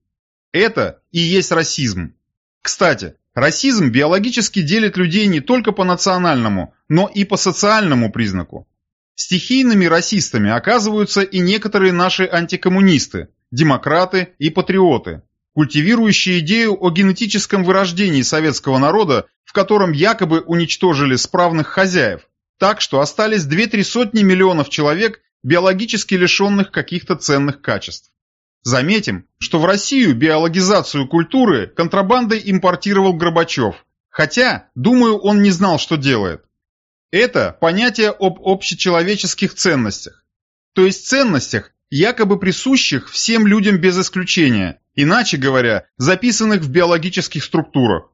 Это и есть расизм. Кстати, расизм биологически делит людей не только по национальному, но и по социальному признаку. Стихийными расистами оказываются и некоторые наши антикоммунисты, демократы и патриоты, культивирующие идею о генетическом вырождении советского народа, в котором якобы уничтожили справных хозяев, так что остались две-три сотни миллионов человек биологически лишенных каких-то ценных качеств. Заметим, что в Россию биологизацию культуры контрабандой импортировал Горбачев, хотя, думаю, он не знал, что делает. Это понятие об общечеловеческих ценностях, то есть ценностях, якобы присущих всем людям без исключения, иначе говоря, записанных в биологических структурах.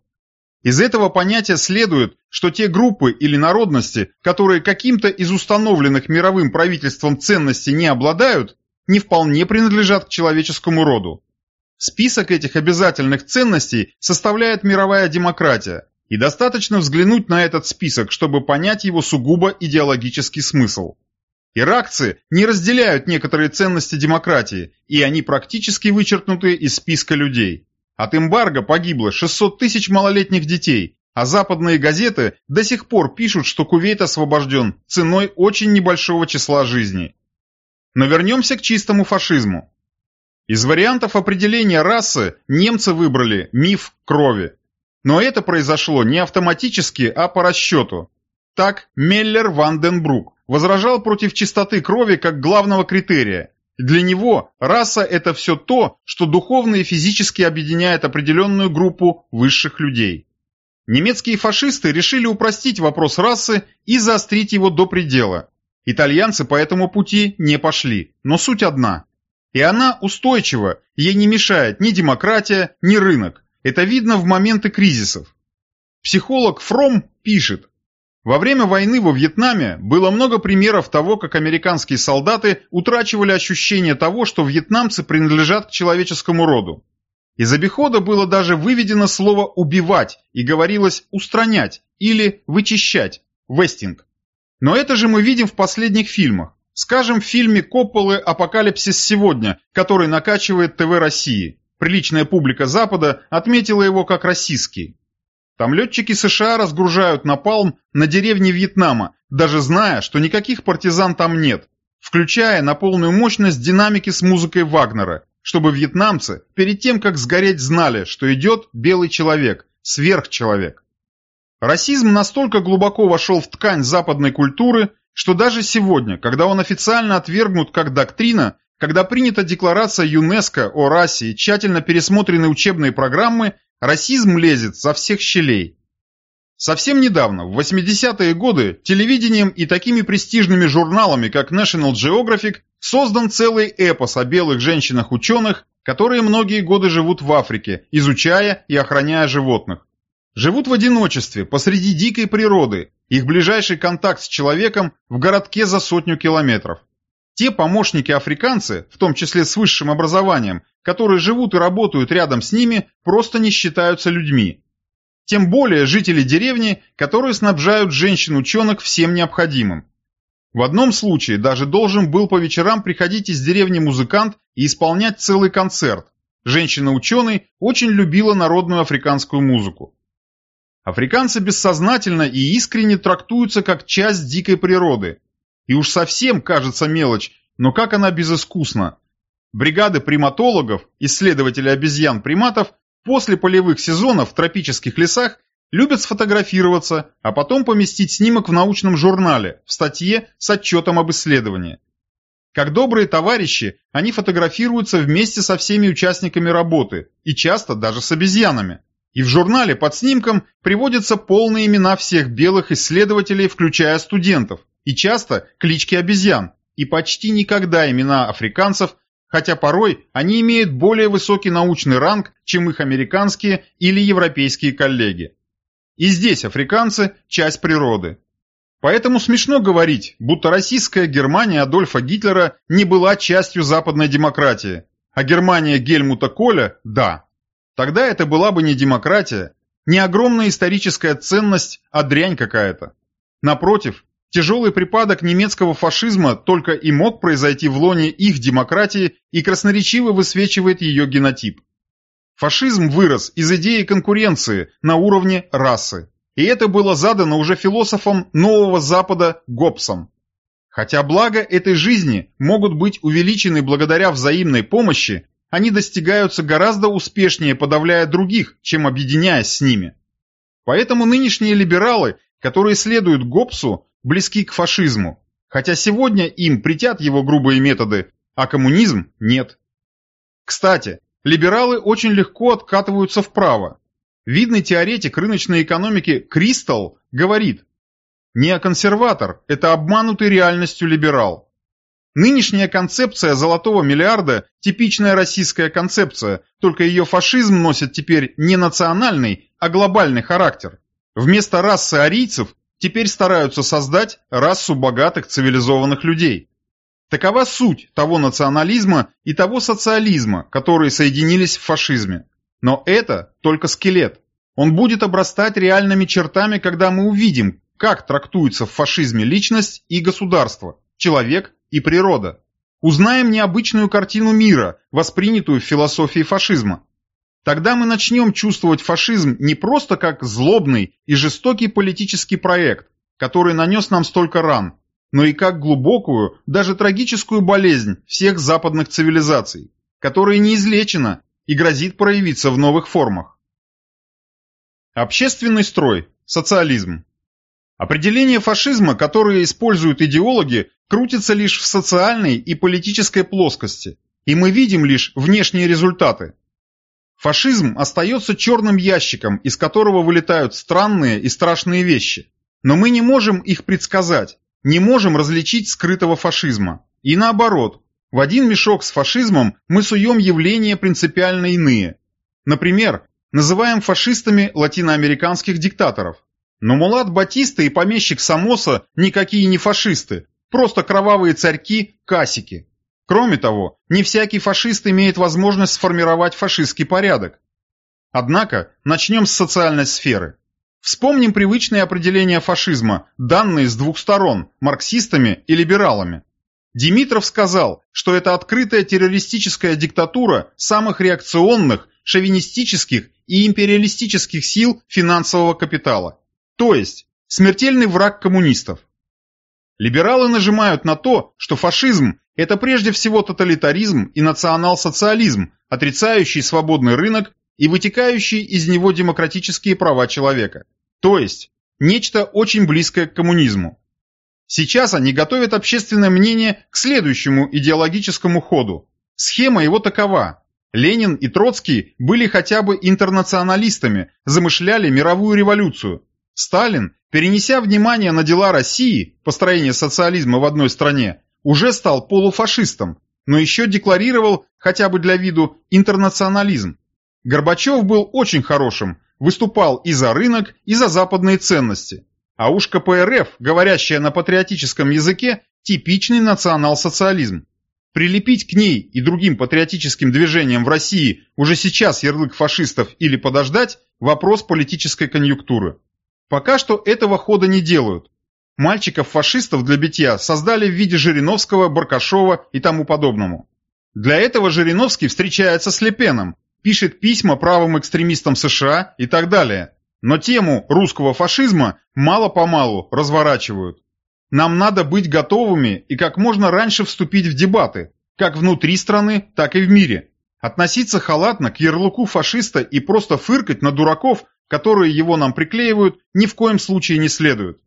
Из этого понятия следует, что те группы или народности, которые каким-то из установленных мировым правительством ценностей не обладают, не вполне принадлежат к человеческому роду. Список этих обязательных ценностей составляет мировая демократия, и достаточно взглянуть на этот список, чтобы понять его сугубо идеологический смысл. Иракцы не разделяют некоторые ценности демократии, и они практически вычеркнуты из списка людей. От эмбарго погибло 600 тысяч малолетних детей, а западные газеты до сих пор пишут, что Кувейт освобожден ценой очень небольшого числа жизней. Но вернемся к чистому фашизму. Из вариантов определения расы немцы выбрали миф крови. Но это произошло не автоматически, а по расчету. Так Меллер Ванденбрук возражал против чистоты крови как главного критерия, для него раса – это все то, что духовно и физически объединяет определенную группу высших людей. Немецкие фашисты решили упростить вопрос расы и заострить его до предела. Итальянцы по этому пути не пошли, но суть одна. И она устойчива, ей не мешает ни демократия, ни рынок. Это видно в моменты кризисов. Психолог Фром пишет, во время войны во Вьетнаме было много примеров того, как американские солдаты утрачивали ощущение того, что вьетнамцы принадлежат к человеческому роду. Из обихода было даже выведено слово «убивать» и говорилось «устранять» или «вычищать» – «вестинг». Но это же мы видим в последних фильмах. Скажем, в фильме Копполы «Апокалипсис сегодня», который накачивает ТВ России. Приличная публика Запада отметила его как российский. Там летчики США разгружают напалм на деревне Вьетнама, даже зная, что никаких партизан там нет, включая на полную мощность динамики с музыкой Вагнера, чтобы вьетнамцы перед тем, как сгореть, знали, что идет белый человек, сверхчеловек. Расизм настолько глубоко вошел в ткань западной культуры, что даже сегодня, когда он официально отвергнут как доктрина, когда принята декларация ЮНЕСКО о расе и тщательно пересмотрены учебные программы, расизм лезет со всех щелей. Совсем недавно, в 80-е годы, телевидением и такими престижными журналами, как National Geographic, создан целый эпос о белых женщинах-ученых, которые многие годы живут в Африке, изучая и охраняя животных. Живут в одиночестве, посреди дикой природы, их ближайший контакт с человеком в городке за сотню километров. Те помощники-африканцы, в том числе с высшим образованием, которые живут и работают рядом с ними, просто не считаются людьми. Тем более жители деревни, которые снабжают женщин-ученых всем необходимым. В одном случае даже должен был по вечерам приходить из деревни музыкант и исполнять целый концерт. Женщина-ученый очень любила народную африканскую музыку. Африканцы бессознательно и искренне трактуются как часть дикой природы. И уж совсем кажется мелочь, но как она безыскусна. Бригады приматологов, исследователей обезьян-приматов, после полевых сезонов в тропических лесах любят сфотографироваться, а потом поместить снимок в научном журнале, в статье с отчетом об исследовании. Как добрые товарищи, они фотографируются вместе со всеми участниками работы, и часто даже с обезьянами. И в журнале под снимком приводятся полные имена всех белых исследователей, включая студентов, и часто клички обезьян, и почти никогда имена африканцев, хотя порой они имеют более высокий научный ранг, чем их американские или европейские коллеги. И здесь африканцы – часть природы. Поэтому смешно говорить, будто российская Германия Адольфа Гитлера не была частью западной демократии, а Германия Гельмута Коля – да. Тогда это была бы не демократия, не огромная историческая ценность, а дрянь какая-то. Напротив, тяжелый припадок немецкого фашизма только и мог произойти в лоне их демократии и красноречиво высвечивает ее генотип. Фашизм вырос из идеи конкуренции на уровне расы. И это было задано уже философом Нового Запада Гоббсом. Хотя блага этой жизни могут быть увеличены благодаря взаимной помощи, они достигаются гораздо успешнее, подавляя других, чем объединяясь с ними. Поэтому нынешние либералы, которые следуют Гоббсу, близки к фашизму, хотя сегодня им притят его грубые методы, а коммунизм нет. Кстати, либералы очень легко откатываются вправо. Видный теоретик рыночной экономики Кристал говорит, «Неоконсерватор – это обманутый реальностью либерал. Нынешняя концепция золотого миллиарда – типичная российская концепция, только ее фашизм носит теперь не национальный, а глобальный характер. Вместо расы арийцев теперь стараются создать расу богатых цивилизованных людей. Такова суть того национализма и того социализма, которые соединились в фашизме. Но это только скелет. Он будет обрастать реальными чертами, когда мы увидим, как трактуется в фашизме личность и государство, человек и природа. Узнаем необычную картину мира, воспринятую в философии фашизма. Тогда мы начнем чувствовать фашизм не просто как злобный и жестокий политический проект, который нанес нам столько ран, но и как глубокую, даже трагическую болезнь всех западных цивилизаций, которая неизлечена и грозит проявиться в новых формах. Общественный строй, социализм. Определение фашизма, которое используют идеологи, крутится лишь в социальной и политической плоскости, и мы видим лишь внешние результаты. Фашизм остается черным ящиком, из которого вылетают странные и страшные вещи. Но мы не можем их предсказать, не можем различить скрытого фашизма. И наоборот, в один мешок с фашизмом мы суем явления принципиально иные. Например, называем фашистами латиноамериканских диктаторов. Но Мулат Батиста и помещик Самоса никакие не фашисты, просто кровавые царьки-касики. Кроме того, не всякий фашист имеет возможность сформировать фашистский порядок. Однако, начнем с социальной сферы. Вспомним привычные определения фашизма, данные с двух сторон, марксистами и либералами. Димитров сказал, что это открытая террористическая диктатура самых реакционных, шовинистических и империалистических сил финансового капитала. То есть, смертельный враг коммунистов. Либералы нажимают на то, что фашизм – это прежде всего тоталитаризм и национал-социализм, отрицающий свободный рынок и вытекающие из него демократические права человека. То есть, нечто очень близкое к коммунизму. Сейчас они готовят общественное мнение к следующему идеологическому ходу. Схема его такова. Ленин и Троцкий были хотя бы интернационалистами, замышляли мировую революцию. Сталин, перенеся внимание на дела России, построение социализма в одной стране, уже стал полуфашистом, но еще декларировал, хотя бы для виду, интернационализм. Горбачев был очень хорошим, выступал и за рынок, и за западные ценности. А уж КПРФ, говорящая на патриотическом языке, типичный национал-социализм. Прилепить к ней и другим патриотическим движениям в России уже сейчас ярлык фашистов или подождать – вопрос политической конъюнктуры. Пока что этого хода не делают. Мальчиков-фашистов для битья создали в виде Жириновского, Баркашова и тому подобному. Для этого Жириновский встречается с Лепеном, пишет письма правым экстремистам США и так далее. Но тему русского фашизма мало-помалу разворачивают. Нам надо быть готовыми и как можно раньше вступить в дебаты, как внутри страны, так и в мире. Относиться халатно к ярлыку фашиста и просто фыркать на дураков, которые его нам приклеивают, ни в коем случае не следует.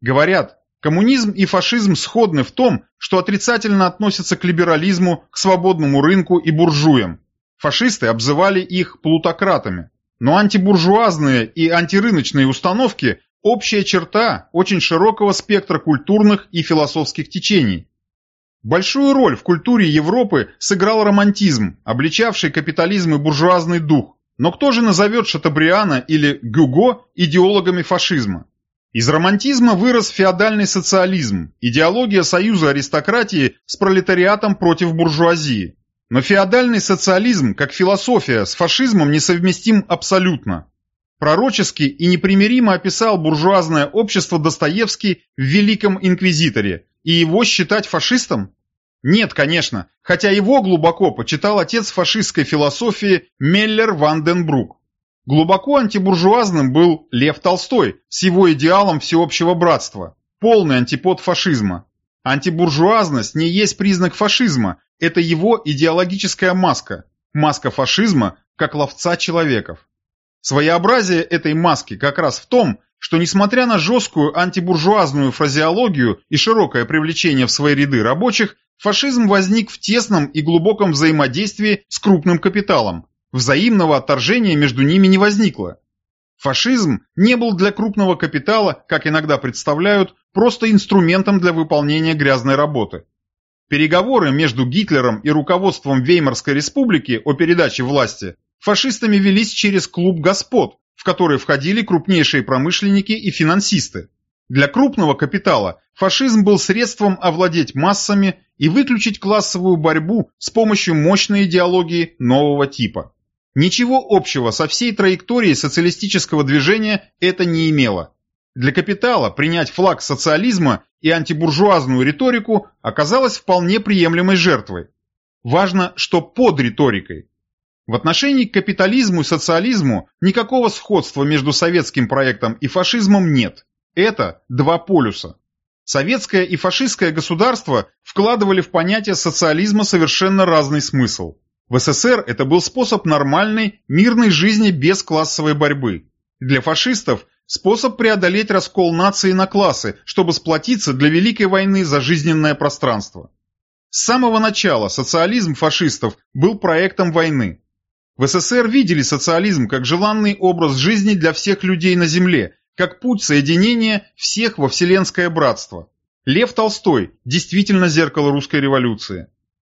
Говорят, коммунизм и фашизм сходны в том, что отрицательно относятся к либерализму, к свободному рынку и буржуям. Фашисты обзывали их плутократами. Но антибуржуазные и антирыночные установки – общая черта очень широкого спектра культурных и философских течений. Большую роль в культуре Европы сыграл романтизм, обличавший капитализм и буржуазный дух. Но кто же назовет Шатабриана или Гюго идеологами фашизма? Из романтизма вырос феодальный социализм, идеология союза аристократии с пролетариатом против буржуазии. Но феодальный социализм, как философия, с фашизмом несовместим абсолютно. Пророчески и непримиримо описал буржуазное общество Достоевский в «Великом инквизиторе», и его считать фашистом? Нет, конечно, хотя его глубоко почитал отец фашистской философии Меллер Ванденбрук. Глубоко антибуржуазным был Лев Толстой с его идеалом всеобщего братства, полный антипод фашизма. Антибуржуазность не есть признак фашизма, это его идеологическая маска, маска фашизма как ловца человеков. Своеобразие этой маски как раз в том, что несмотря на жесткую антибуржуазную фразеологию и широкое привлечение в свои ряды рабочих, фашизм возник в тесном и глубоком взаимодействии с крупным капиталом. Взаимного отторжения между ними не возникло. Фашизм не был для крупного капитала, как иногда представляют, просто инструментом для выполнения грязной работы. Переговоры между Гитлером и руководством Веймарской республики о передаче власти фашистами велись через клуб господ, в который входили крупнейшие промышленники и финансисты. Для крупного капитала фашизм был средством овладеть массами и выключить классовую борьбу с помощью мощной идеологии нового типа. Ничего общего со всей траекторией социалистического движения это не имело. Для капитала принять флаг социализма и антибуржуазную риторику оказалось вполне приемлемой жертвой. Важно, что под риторикой. В отношении к капитализму и социализму никакого сходства между советским проектом и фашизмом нет. Это два полюса. Советское и фашистское государство вкладывали в понятие социализма совершенно разный смысл. В СССР это был способ нормальной, мирной жизни без классовой борьбы. Для фашистов Способ преодолеть раскол нации на классы, чтобы сплотиться для Великой войны за жизненное пространство. С самого начала социализм фашистов был проектом войны. В СССР видели социализм как желанный образ жизни для всех людей на Земле, как путь соединения всех во вселенское братство. Лев Толстой действительно зеркало русской революции.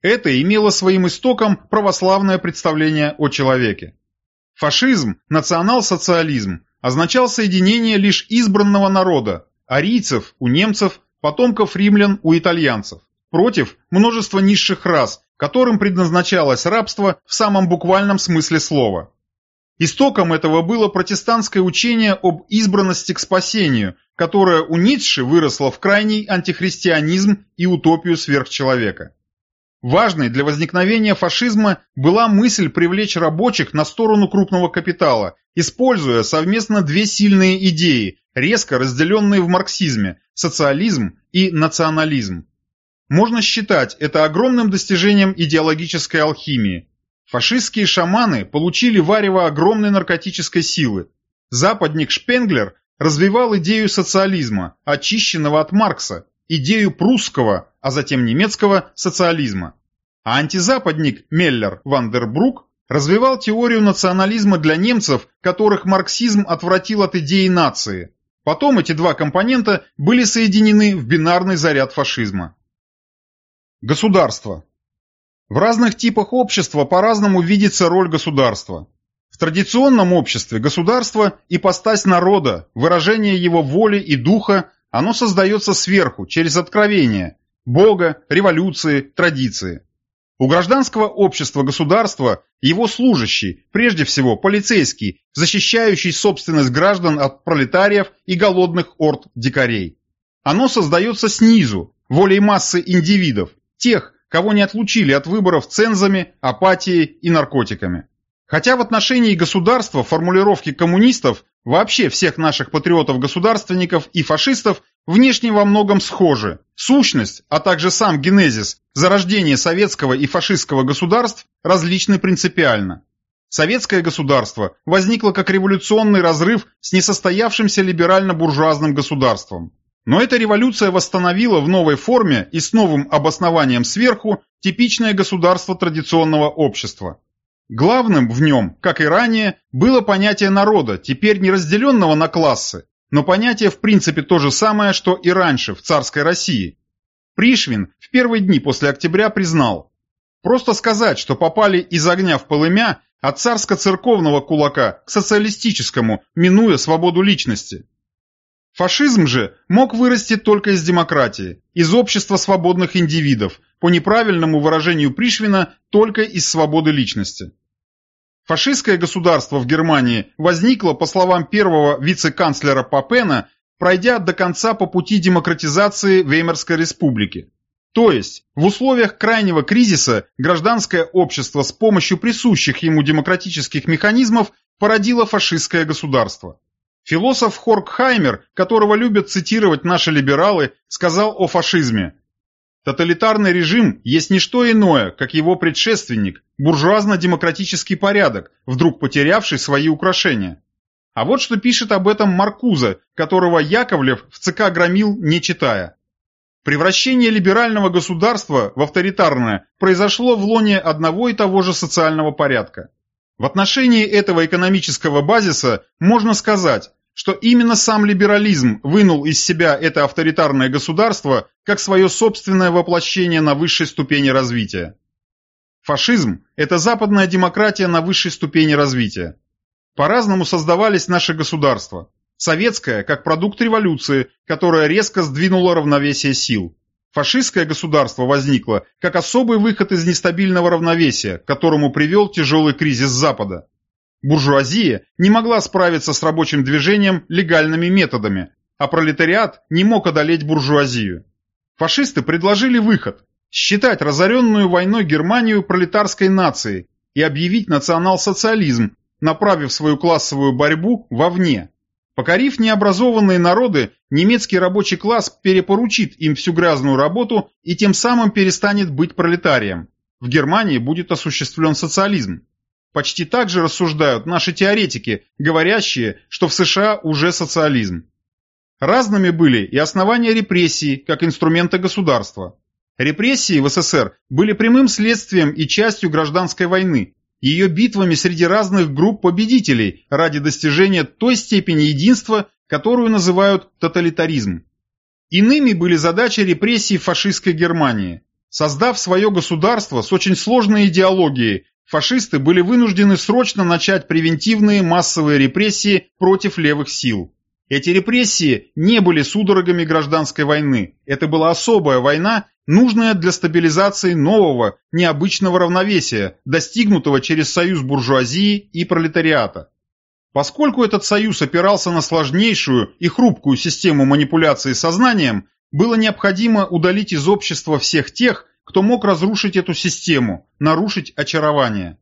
Это имело своим истоком православное представление о человеке. Фашизм, национал-социализм означал соединение лишь избранного народа, арийцев у немцев, потомков римлян у итальянцев, против множества низших рас, которым предназначалось рабство в самом буквальном смысле слова. Истоком этого было протестантское учение об избранности к спасению, которое у Ницше выросло в крайний антихристианизм и утопию сверхчеловека. Важной для возникновения фашизма была мысль привлечь рабочих на сторону крупного капитала, используя совместно две сильные идеи, резко разделенные в марксизме – социализм и национализм. Можно считать это огромным достижением идеологической алхимии. Фашистские шаманы получили варево огромной наркотической силы. Западник Шпенглер развивал идею социализма, очищенного от Маркса, идею прусского, а затем немецкого социализма. А антизападник Меллер Вандербрук развивал теорию национализма для немцев, которых марксизм отвратил от идеи нации. Потом эти два компонента были соединены в бинарный заряд фашизма. Государство. В разных типах общества по-разному видится роль государства. В традиционном обществе государство – ипостась народа, выражение его воли и духа, оно создается сверху, через откровение, Бога, революции, традиции. У гражданского общества государства его служащий, прежде всего полицейский, защищающий собственность граждан от пролетариев и голодных орд дикарей. Оно создается снизу, волей массы индивидов, тех, кого не отлучили от выборов цензами, апатией и наркотиками. Хотя в отношении государства формулировки коммунистов, вообще всех наших патриотов-государственников и фашистов внешне во многом схожи. Сущность, а также сам генезис, зарождение советского и фашистского государств различны принципиально. Советское государство возникло как революционный разрыв с несостоявшимся либерально-буржуазным государством. Но эта революция восстановила в новой форме и с новым обоснованием сверху типичное государство традиционного общества. Главным в нем, как и ранее, было понятие народа, теперь не разделенного на классы, но понятие в принципе то же самое, что и раньше в царской России. Пришвин в первые дни после октября признал, просто сказать, что попали из огня в полымя от царско-церковного кулака к социалистическому, минуя свободу личности. Фашизм же мог вырасти только из демократии, из общества свободных индивидов, по неправильному выражению Пришвина, только из свободы личности. Фашистское государство в Германии возникло, по словам первого вице-канцлера Папена, пройдя до конца по пути демократизации Веймарской республики. То есть, в условиях крайнего кризиса гражданское общество с помощью присущих ему демократических механизмов породило фашистское государство. Философ Хоркхаймер, которого любят цитировать наши либералы, сказал о фашизме. Тоталитарный режим есть не что иное, как его предшественник, буржуазно-демократический порядок, вдруг потерявший свои украшения. А вот что пишет об этом Маркуза, которого Яковлев в ЦК громил, не читая. Превращение либерального государства в авторитарное произошло в лоне одного и того же социального порядка. В отношении этого экономического базиса можно сказать, что именно сам либерализм вынул из себя это авторитарное государство как свое собственное воплощение на высшей ступени развития. Фашизм – это западная демократия на высшей ступени развития. По-разному создавались наши государства. Советское, как продукт революции, которая резко сдвинула равновесие сил. Фашистское государство возникло как особый выход из нестабильного равновесия, к которому привел тяжелый кризис Запада. Буржуазия не могла справиться с рабочим движением легальными методами, а пролетариат не мог одолеть буржуазию. Фашисты предложили выход – считать разоренную войной Германию пролетарской нацией и объявить национал-социализм, направив свою классовую борьбу вовне. Покорив необразованные народы, немецкий рабочий класс перепоручит им всю грязную работу и тем самым перестанет быть пролетарием. В Германии будет осуществлен социализм. Почти так же рассуждают наши теоретики, говорящие, что в США уже социализм. Разными были и основания репрессий, как инструмента государства. Репрессии в СССР были прямым следствием и частью гражданской войны, ее битвами среди разных групп победителей ради достижения той степени единства, которую называют тоталитаризм. Иными были задачи репрессий фашистской Германии. Создав свое государство с очень сложной идеологией, фашисты были вынуждены срочно начать превентивные массовые репрессии против левых сил. Эти репрессии не были судорогами гражданской войны. Это была особая война, нужная для стабилизации нового, необычного равновесия, достигнутого через союз буржуазии и пролетариата. Поскольку этот союз опирался на сложнейшую и хрупкую систему манипуляции сознанием, было необходимо удалить из общества всех тех, кто мог разрушить эту систему, нарушить очарование.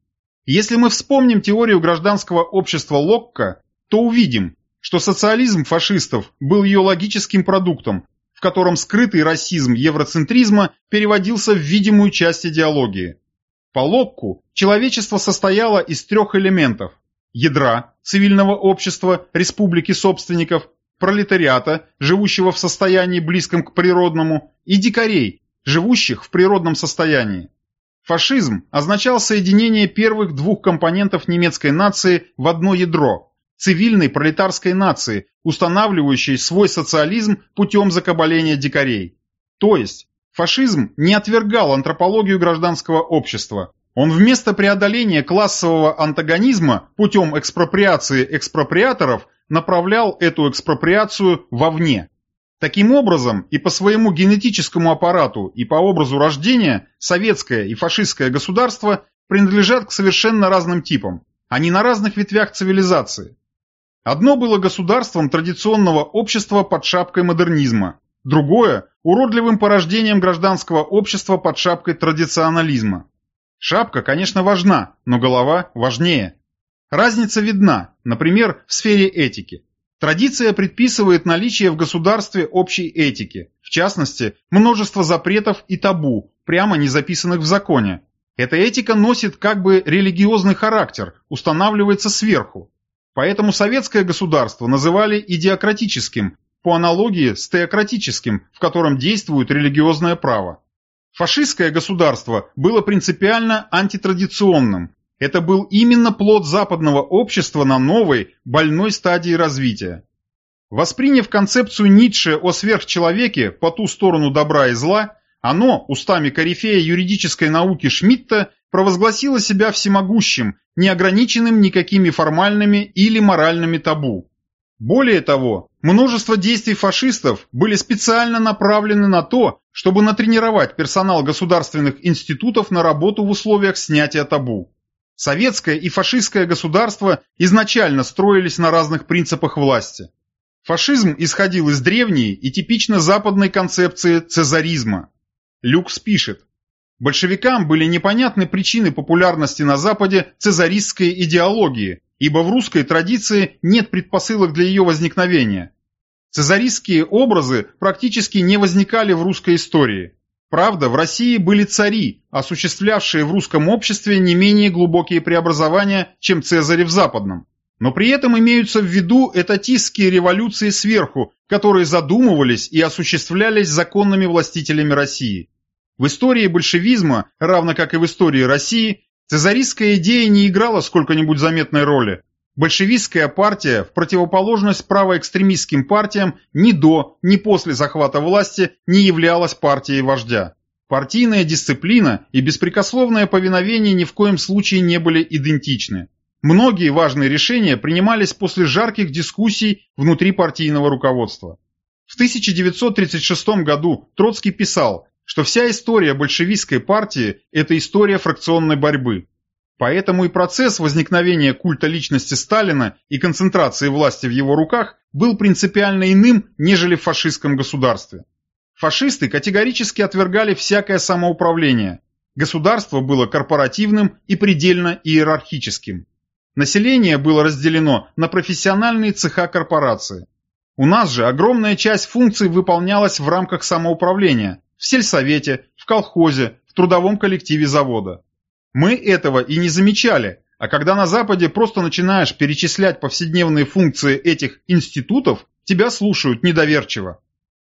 Если мы вспомним теорию гражданского общества Локка, то увидим, что социализм фашистов был ее логическим продуктом, в котором скрытый расизм евроцентризма переводился в видимую часть идеологии. По Локку человечество состояло из трех элементов – ядра цивильного общества, республики собственников, пролетариата, живущего в состоянии близком к природному, и дикарей, живущих в природном состоянии. Фашизм означал соединение первых двух компонентов немецкой нации в одно ядро – цивильной пролетарской нации, устанавливающей свой социализм путем закабаления дикарей. То есть, фашизм не отвергал антропологию гражданского общества. Он вместо преодоления классового антагонизма путем экспроприации экспроприаторов направлял эту экспроприацию вовне. Таким образом, и по своему генетическому аппарату, и по образу рождения, советское и фашистское государство принадлежат к совершенно разным типам. Они на разных ветвях цивилизации. Одно было государством традиционного общества под шапкой модернизма, другое – уродливым порождением гражданского общества под шапкой традиционализма. Шапка, конечно, важна, но голова важнее. Разница видна, например, в сфере этики. Традиция предписывает наличие в государстве общей этики, в частности, множество запретов и табу, прямо не записанных в законе. Эта этика носит как бы религиозный характер, устанавливается сверху, Поэтому советское государство называли идиократическим, по аналогии с теократическим, в котором действует религиозное право. Фашистское государство было принципиально антитрадиционным. Это был именно плод западного общества на новой, больной стадии развития. Восприняв концепцию Ницше о сверхчеловеке по ту сторону добра и зла, оно, устами корифея юридической науки Шмидта, провозгласило себя всемогущим, неограниченным никакими формальными или моральными табу. Более того, множество действий фашистов были специально направлены на то, чтобы натренировать персонал государственных институтов на работу в условиях снятия табу. Советское и фашистское государство изначально строились на разных принципах власти. Фашизм исходил из древней и типично западной концепции цезаризма. Люкс пишет, Большевикам были непонятны причины популярности на Западе цезаристской идеологии, ибо в русской традиции нет предпосылок для ее возникновения. Цезаристские образы практически не возникали в русской истории. Правда, в России были цари, осуществлявшие в русском обществе не менее глубокие преобразования, чем цезари в западном. Но при этом имеются в виду этатистские революции сверху, которые задумывались и осуществлялись законными властителями России. В истории большевизма, равно как и в истории России, цезаристская идея не играла сколько-нибудь заметной роли. Большевистская партия, в противоположность правоэкстремистским партиям, ни до, ни после захвата власти не являлась партией вождя. Партийная дисциплина и беспрекословное повиновение ни в коем случае не были идентичны. Многие важные решения принимались после жарких дискуссий внутри партийного руководства. В 1936 году Троцкий писал, что вся история большевистской партии – это история фракционной борьбы. Поэтому и процесс возникновения культа личности Сталина и концентрации власти в его руках был принципиально иным, нежели в фашистском государстве. Фашисты категорически отвергали всякое самоуправление. Государство было корпоративным и предельно иерархическим. Население было разделено на профессиональные цеха корпорации. У нас же огромная часть функций выполнялась в рамках самоуправления, в сельсовете, в колхозе, в трудовом коллективе завода. Мы этого и не замечали, а когда на Западе просто начинаешь перечислять повседневные функции этих институтов, тебя слушают недоверчиво.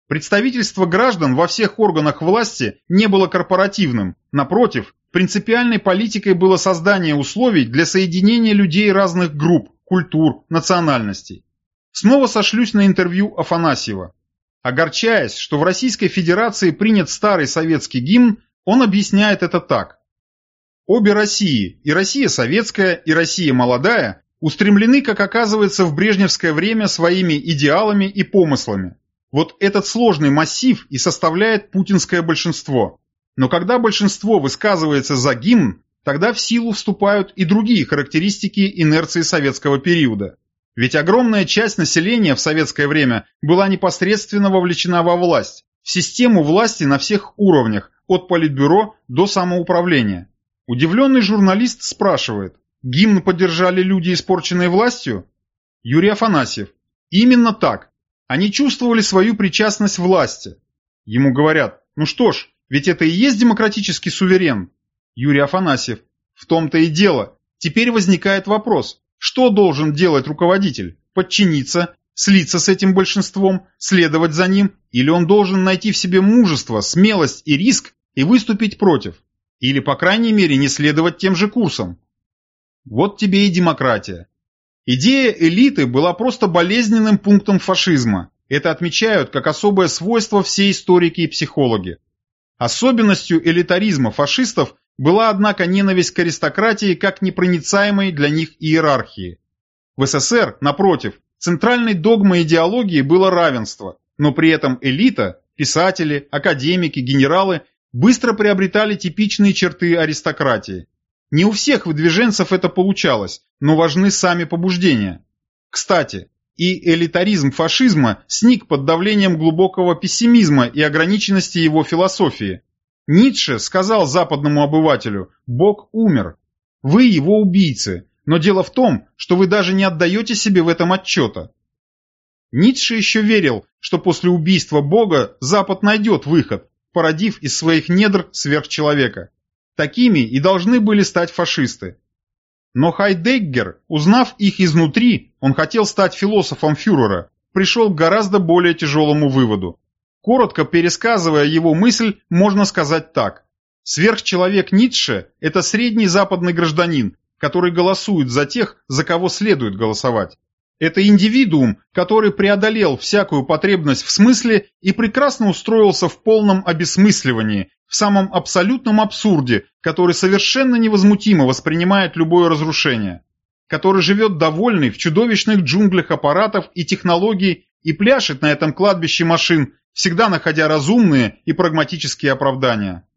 Представительство граждан во всех органах власти не было корпоративным, напротив, принципиальной политикой было создание условий для соединения людей разных групп, культур, национальностей. Снова сошлюсь на интервью Афанасьева. Огорчаясь, что в Российской Федерации принят старый советский гимн, он объясняет это так. Обе России, и Россия советская, и Россия молодая, устремлены, как оказывается, в брежневское время своими идеалами и помыслами. Вот этот сложный массив и составляет путинское большинство. Но когда большинство высказывается за гимн, тогда в силу вступают и другие характеристики инерции советского периода. Ведь огромная часть населения в советское время была непосредственно вовлечена во власть, в систему власти на всех уровнях, от политбюро до самоуправления. Удивленный журналист спрашивает, гимн поддержали люди, испорченные властью? Юрий Афанасьев. Именно так. Они чувствовали свою причастность власти. Ему говорят, ну что ж, ведь это и есть демократический суверен. Юрий Афанасьев. В том-то и дело. Теперь возникает вопрос, что должен делать руководитель? Подчиниться, слиться с этим большинством, следовать за ним, или он должен найти в себе мужество, смелость и риск и выступить против? Или, по крайней мере, не следовать тем же курсам? Вот тебе и демократия. Идея элиты была просто болезненным пунктом фашизма. Это отмечают как особое свойство все историки и психологи. Особенностью элитаризма фашистов была, однако, ненависть к аристократии как непроницаемой для них иерархии. В СССР, напротив, центральной догмой идеологии было равенство, но при этом элита, писатели, академики, генералы быстро приобретали типичные черты аристократии. Не у всех выдвиженцев это получалось, но важны сами побуждения. Кстати, и элитаризм фашизма сник под давлением глубокого пессимизма и ограниченности его философии. Ницше сказал западному обывателю «Бог умер». Вы его убийцы, но дело в том, что вы даже не отдаете себе в этом отчета. Ницше еще верил, что после убийства Бога Запад найдет выход, породив из своих недр сверхчеловека. Такими и должны были стать фашисты. Но Хайдеггер, узнав их изнутри, он хотел стать философом фюрера, пришел к гораздо более тяжелому выводу. Коротко пересказывая его мысль, можно сказать так. Сверхчеловек Ницше – это средний западный гражданин, который голосует за тех, за кого следует голосовать. Это индивидуум, который преодолел всякую потребность в смысле и прекрасно устроился в полном обесмысливании, в самом абсолютном абсурде, который совершенно невозмутимо воспринимает любое разрушение, который живет довольный в чудовищных джунглях аппаратов и технологий и пляшет на этом кладбище машин, всегда находя разумные и прагматические оправдания.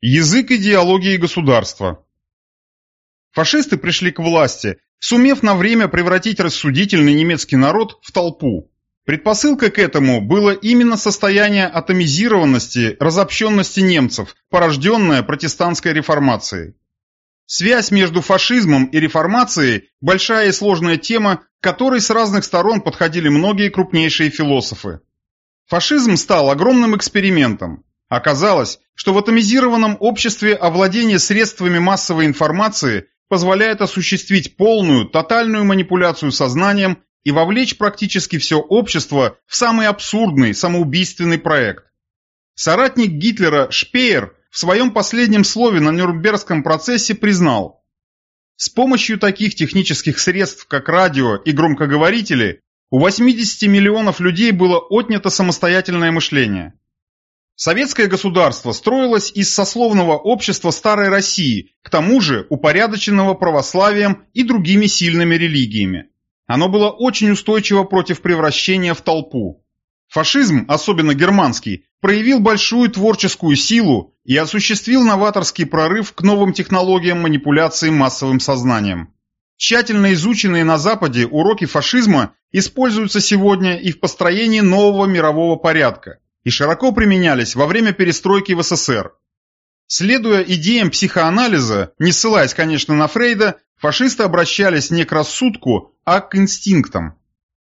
Язык идеологии государства Фашисты пришли к власти, сумев на время превратить рассудительный немецкий народ в толпу. Предпосылкой к этому было именно состояние атомизированности, разобщенности немцев, порожденное протестантской реформацией. Связь между фашизмом и реформацией – большая и сложная тема, к которой с разных сторон подходили многие крупнейшие философы. Фашизм стал огромным экспериментом. Оказалось, что в атомизированном обществе овладение средствами массовой информации позволяет осуществить полную, тотальную манипуляцию сознанием и вовлечь практически все общество в самый абсурдный, самоубийственный проект. Соратник Гитлера Шпеер в своем последнем слове на Нюрнбергском процессе признал, с помощью таких технических средств, как радио и громкоговорители, у 80 миллионов людей было отнято самостоятельное мышление. Советское государство строилось из сословного общества Старой России, к тому же упорядоченного православием и другими сильными религиями. Оно было очень устойчиво против превращения в толпу. Фашизм, особенно германский, проявил большую творческую силу и осуществил новаторский прорыв к новым технологиям манипуляции массовым сознанием. Тщательно изученные на Западе уроки фашизма используются сегодня и в построении нового мирового порядка и широко применялись во время перестройки в СССР. Следуя идеям психоанализа, не ссылаясь, конечно, на Фрейда, фашисты обращались не к рассудку, а к инстинктам.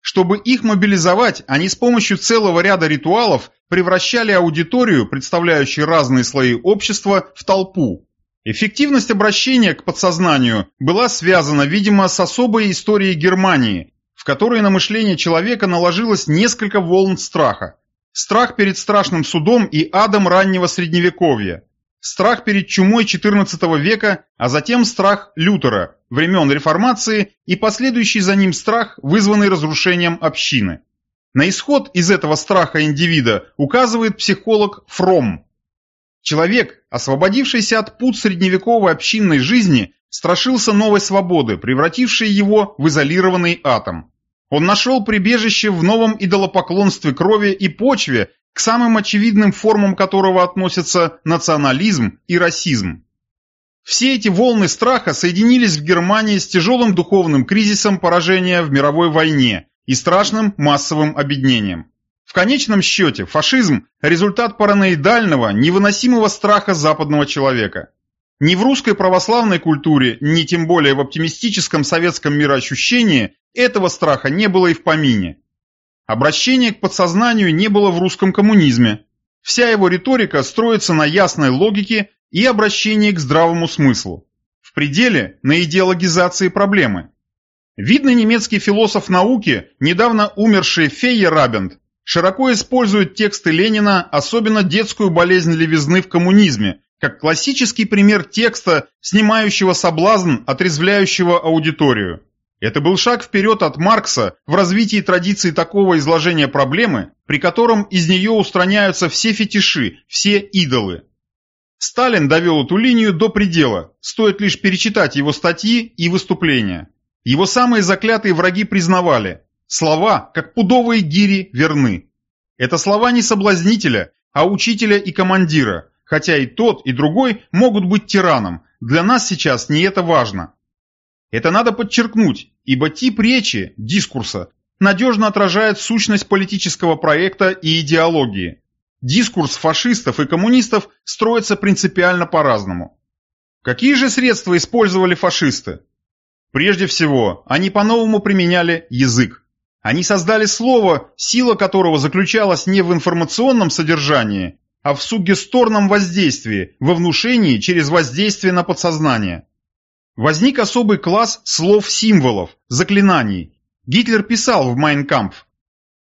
Чтобы их мобилизовать, они с помощью целого ряда ритуалов превращали аудиторию, представляющую разные слои общества, в толпу. Эффективность обращения к подсознанию была связана, видимо, с особой историей Германии, в которой на мышление человека наложилось несколько волн страха. Страх перед страшным судом и адом раннего средневековья. Страх перед чумой XIV века, а затем страх Лютера, времен Реформации и последующий за ним страх, вызванный разрушением общины. На исход из этого страха индивида указывает психолог Фром. Человек, освободившийся от пут средневековой общинной жизни, страшился новой свободы, превратившей его в изолированный атом. Он нашел прибежище в новом идолопоклонстве крови и почве, к самым очевидным формам которого относятся национализм и расизм. Все эти волны страха соединились в Германии с тяжелым духовным кризисом поражения в мировой войне и страшным массовым объединением. В конечном счете фашизм – результат параноидального, невыносимого страха западного человека. Ни в русской православной культуре, ни тем более в оптимистическом советском мироощущении этого страха не было и в помине. Обращения к подсознанию не было в русском коммунизме. Вся его риторика строится на ясной логике и обращении к здравому смыслу. В пределе на идеологизации проблемы. Видный немецкий философ науки, недавно умерший Фейерабенд, широко использует тексты Ленина, особенно детскую болезнь левизны в коммунизме, как классический пример текста, снимающего соблазн, отрезвляющего аудиторию. Это был шаг вперед от Маркса в развитии традиции такого изложения проблемы, при котором из нее устраняются все фетиши, все идолы. Сталин довел эту линию до предела, стоит лишь перечитать его статьи и выступления. Его самые заклятые враги признавали, слова, как пудовые гири, верны. Это слова не соблазнителя, а учителя и командира, хотя и тот, и другой могут быть тираном, для нас сейчас не это важно. Это надо подчеркнуть, ибо тип речи, дискурса, надежно отражает сущность политического проекта и идеологии. Дискурс фашистов и коммунистов строится принципиально по-разному. Какие же средства использовали фашисты? Прежде всего, они по-новому применяли язык. Они создали слово, сила которого заключалась не в информационном содержании, а в суггесторном воздействии, во внушении через воздействие на подсознание. Возник особый класс слов-символов, заклинаний. Гитлер писал в «Майнкампф».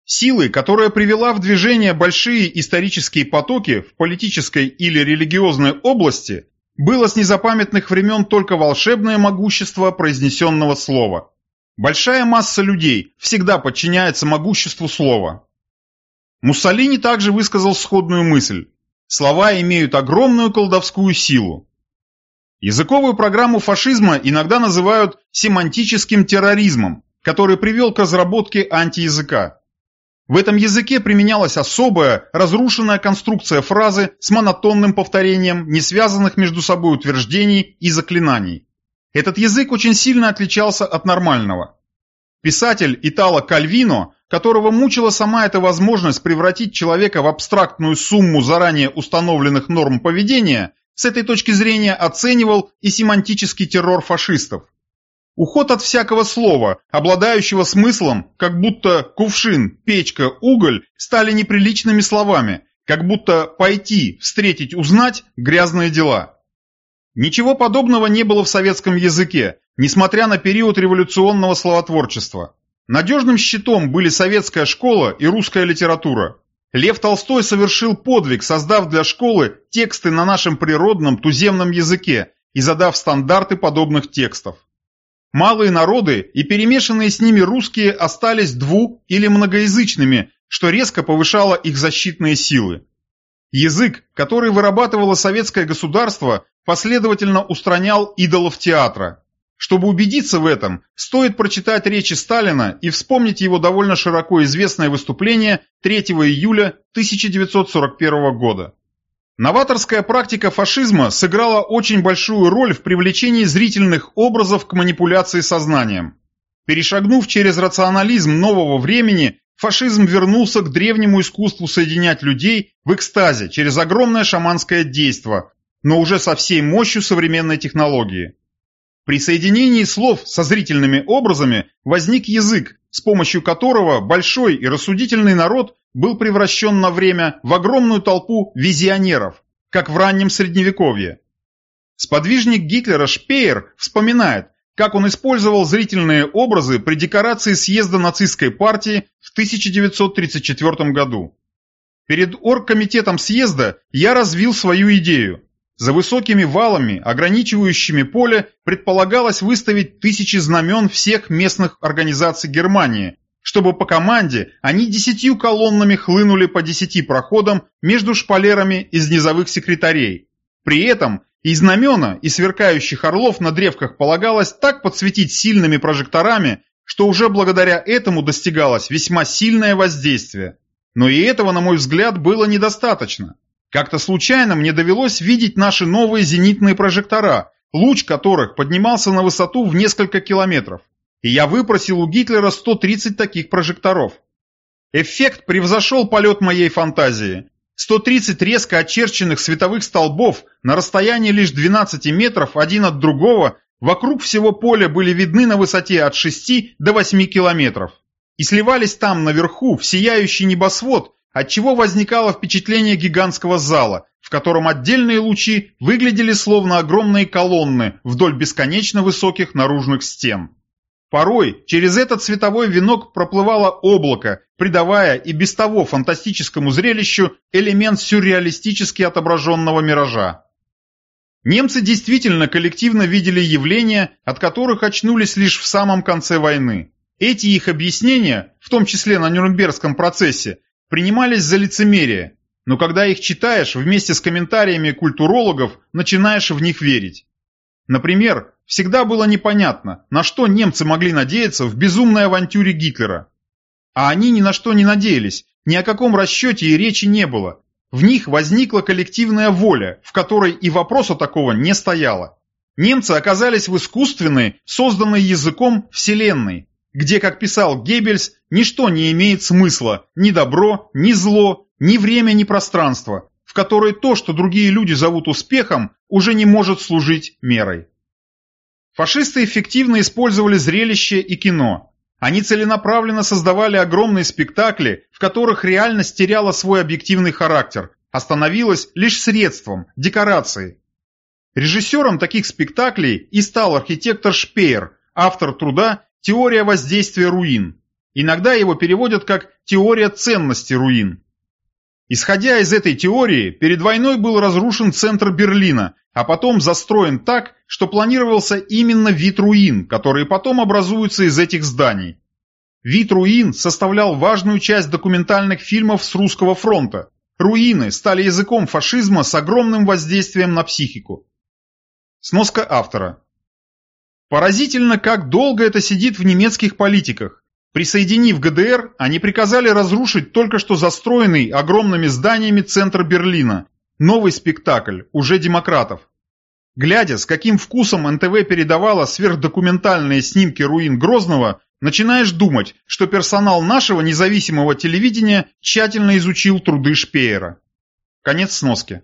Силы, которая привела в движение большие исторические потоки в политической или религиозной области, было с незапамятных времен только волшебное могущество произнесенного слова. Большая масса людей всегда подчиняется могуществу слова. Муссолини также высказал сходную мысль. Слова имеют огромную колдовскую силу. Языковую программу фашизма иногда называют семантическим терроризмом, который привел к разработке антиязыка. В этом языке применялась особая, разрушенная конструкция фразы с монотонным повторением не связанных между собой утверждений и заклинаний. Этот язык очень сильно отличался от нормального. Писатель Итало Кальвино, которого мучила сама эта возможность превратить человека в абстрактную сумму заранее установленных норм поведения, с этой точки зрения оценивал и семантический террор фашистов. Уход от всякого слова, обладающего смыслом, как будто кувшин, печка, уголь стали неприличными словами, как будто пойти, встретить, узнать – грязные дела. Ничего подобного не было в советском языке, несмотря на период революционного словотворчества. Надежным щитом были советская школа и русская литература. Лев Толстой совершил подвиг, создав для школы тексты на нашем природном туземном языке и задав стандарты подобных текстов. Малые народы и перемешанные с ними русские остались дву- или многоязычными, что резко повышало их защитные силы. Язык, который вырабатывало советское государство, последовательно устранял идолов театра, чтобы убедиться в этом, стоит прочитать речи Сталина и вспомнить его довольно широко известное выступление 3 июля 1941 года. Новаторская практика фашизма сыграла очень большую роль в привлечении зрительных образов к манипуляции сознанием. Перешагнув через рационализм нового времени, фашизм вернулся к древнему искусству соединять людей в экстазе через огромное шаманское действо, но уже со всей мощью современной технологии. При соединении слов со зрительными образами возник язык, с помощью которого большой и рассудительный народ был превращен на время в огромную толпу визионеров, как в раннем Средневековье. Сподвижник Гитлера Шпеер вспоминает, как он использовал зрительные образы при декорации съезда нацистской партии в 1934 году. Перед оргкомитетом съезда я развил свою идею. За высокими валами, ограничивающими поле, предполагалось выставить тысячи знамен всех местных организаций Германии, чтобы по команде они десятью колоннами хлынули по десяти проходам между шпалерами из низовых секретарей. При этом и знамена, и сверкающих орлов на древках полагалось так подсветить сильными прожекторами, что уже благодаря этому достигалось весьма сильное воздействие. Но и этого, на мой взгляд, было недостаточно. Как-то случайно мне довелось видеть наши новые зенитные прожектора, луч которых поднимался на высоту в несколько километров. И я выпросил у Гитлера 130 таких прожекторов. Эффект превзошел полет моей фантазии. 130 резко очерченных световых столбов на расстоянии лишь 12 метров один от другого вокруг всего поля были видны на высоте от 6 до 8 километров. И сливались там наверху в сияющий небосвод, отчего возникало впечатление гигантского зала, в котором отдельные лучи выглядели словно огромные колонны вдоль бесконечно высоких наружных стен. Порой через этот световой венок проплывало облако, придавая и без того фантастическому зрелищу элемент сюрреалистически отображенного миража. Немцы действительно коллективно видели явления, от которых очнулись лишь в самом конце войны. Эти их объяснения, в том числе на Нюрнбергском процессе, принимались за лицемерие, но когда их читаешь вместе с комментариями культурологов, начинаешь в них верить. Например, всегда было непонятно, на что немцы могли надеяться в безумной авантюре Гитлера. А они ни на что не надеялись, ни о каком расчете и речи не было. В них возникла коллективная воля, в которой и вопроса такого не стояло. Немцы оказались в искусственной, созданной языком вселенной, где, как писал Геббельс, ничто не имеет смысла, ни добро, ни зло, ни время, ни пространство, в которой то, что другие люди зовут успехом, уже не может служить мерой. Фашисты эффективно использовали зрелище и кино. Они целенаправленно создавали огромные спектакли, в которых реальность теряла свой объективный характер, а становилась лишь средством, декорацией. Режиссером таких спектаклей и стал архитектор Шпеер, автор труда «Теория воздействия руин». Иногда его переводят как «теория ценности руин». Исходя из этой теории, перед войной был разрушен центр Берлина, а потом застроен так, что планировался именно вид руин, которые потом образуются из этих зданий. Вид руин составлял важную часть документальных фильмов с русского фронта. Руины стали языком фашизма с огромным воздействием на психику. Сноска автора. Поразительно, как долго это сидит в немецких политиках. Присоединив ГДР, они приказали разрушить только что застроенный огромными зданиями центр Берлина. Новый спектакль, уже демократов. Глядя, с каким вкусом НТВ передавала сверхдокументальные снимки руин Грозного, начинаешь думать, что персонал нашего независимого телевидения тщательно изучил труды Шпеера. Конец сноски.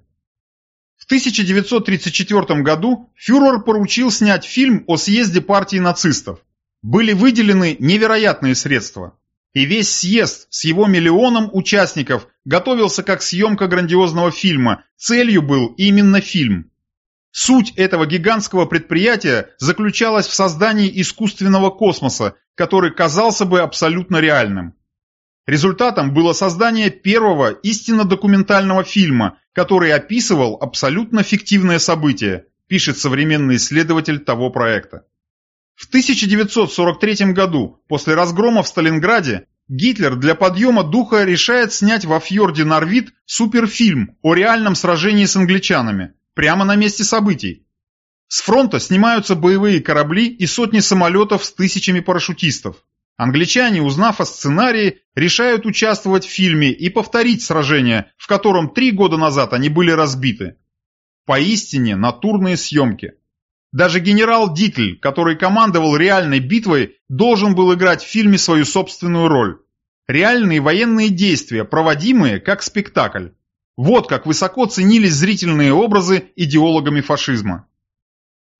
1934 году фюрер поручил снять фильм о съезде партии нацистов. Были выделены невероятные средства. И весь съезд с его миллионом участников готовился как съемка грандиозного фильма, целью был именно фильм. Суть этого гигантского предприятия заключалась в создании искусственного космоса, который казался бы абсолютно реальным. Результатом было создание первого истинно документального фильма, который описывал абсолютно фиктивное событие, пишет современный исследователь того проекта. В 1943 году, после разгрома в Сталинграде, Гитлер для подъема духа решает снять во фьорде Норвит суперфильм о реальном сражении с англичанами, прямо на месте событий. С фронта снимаются боевые корабли и сотни самолетов с тысячами парашютистов. Англичане, узнав о сценарии, решают участвовать в фильме и повторить сражение, в котором три года назад они были разбиты. Поистине натурные съемки. Даже генерал Дитль, который командовал реальной битвой, должен был играть в фильме свою собственную роль. Реальные военные действия, проводимые как спектакль. Вот как высоко ценились зрительные образы идеологами фашизма.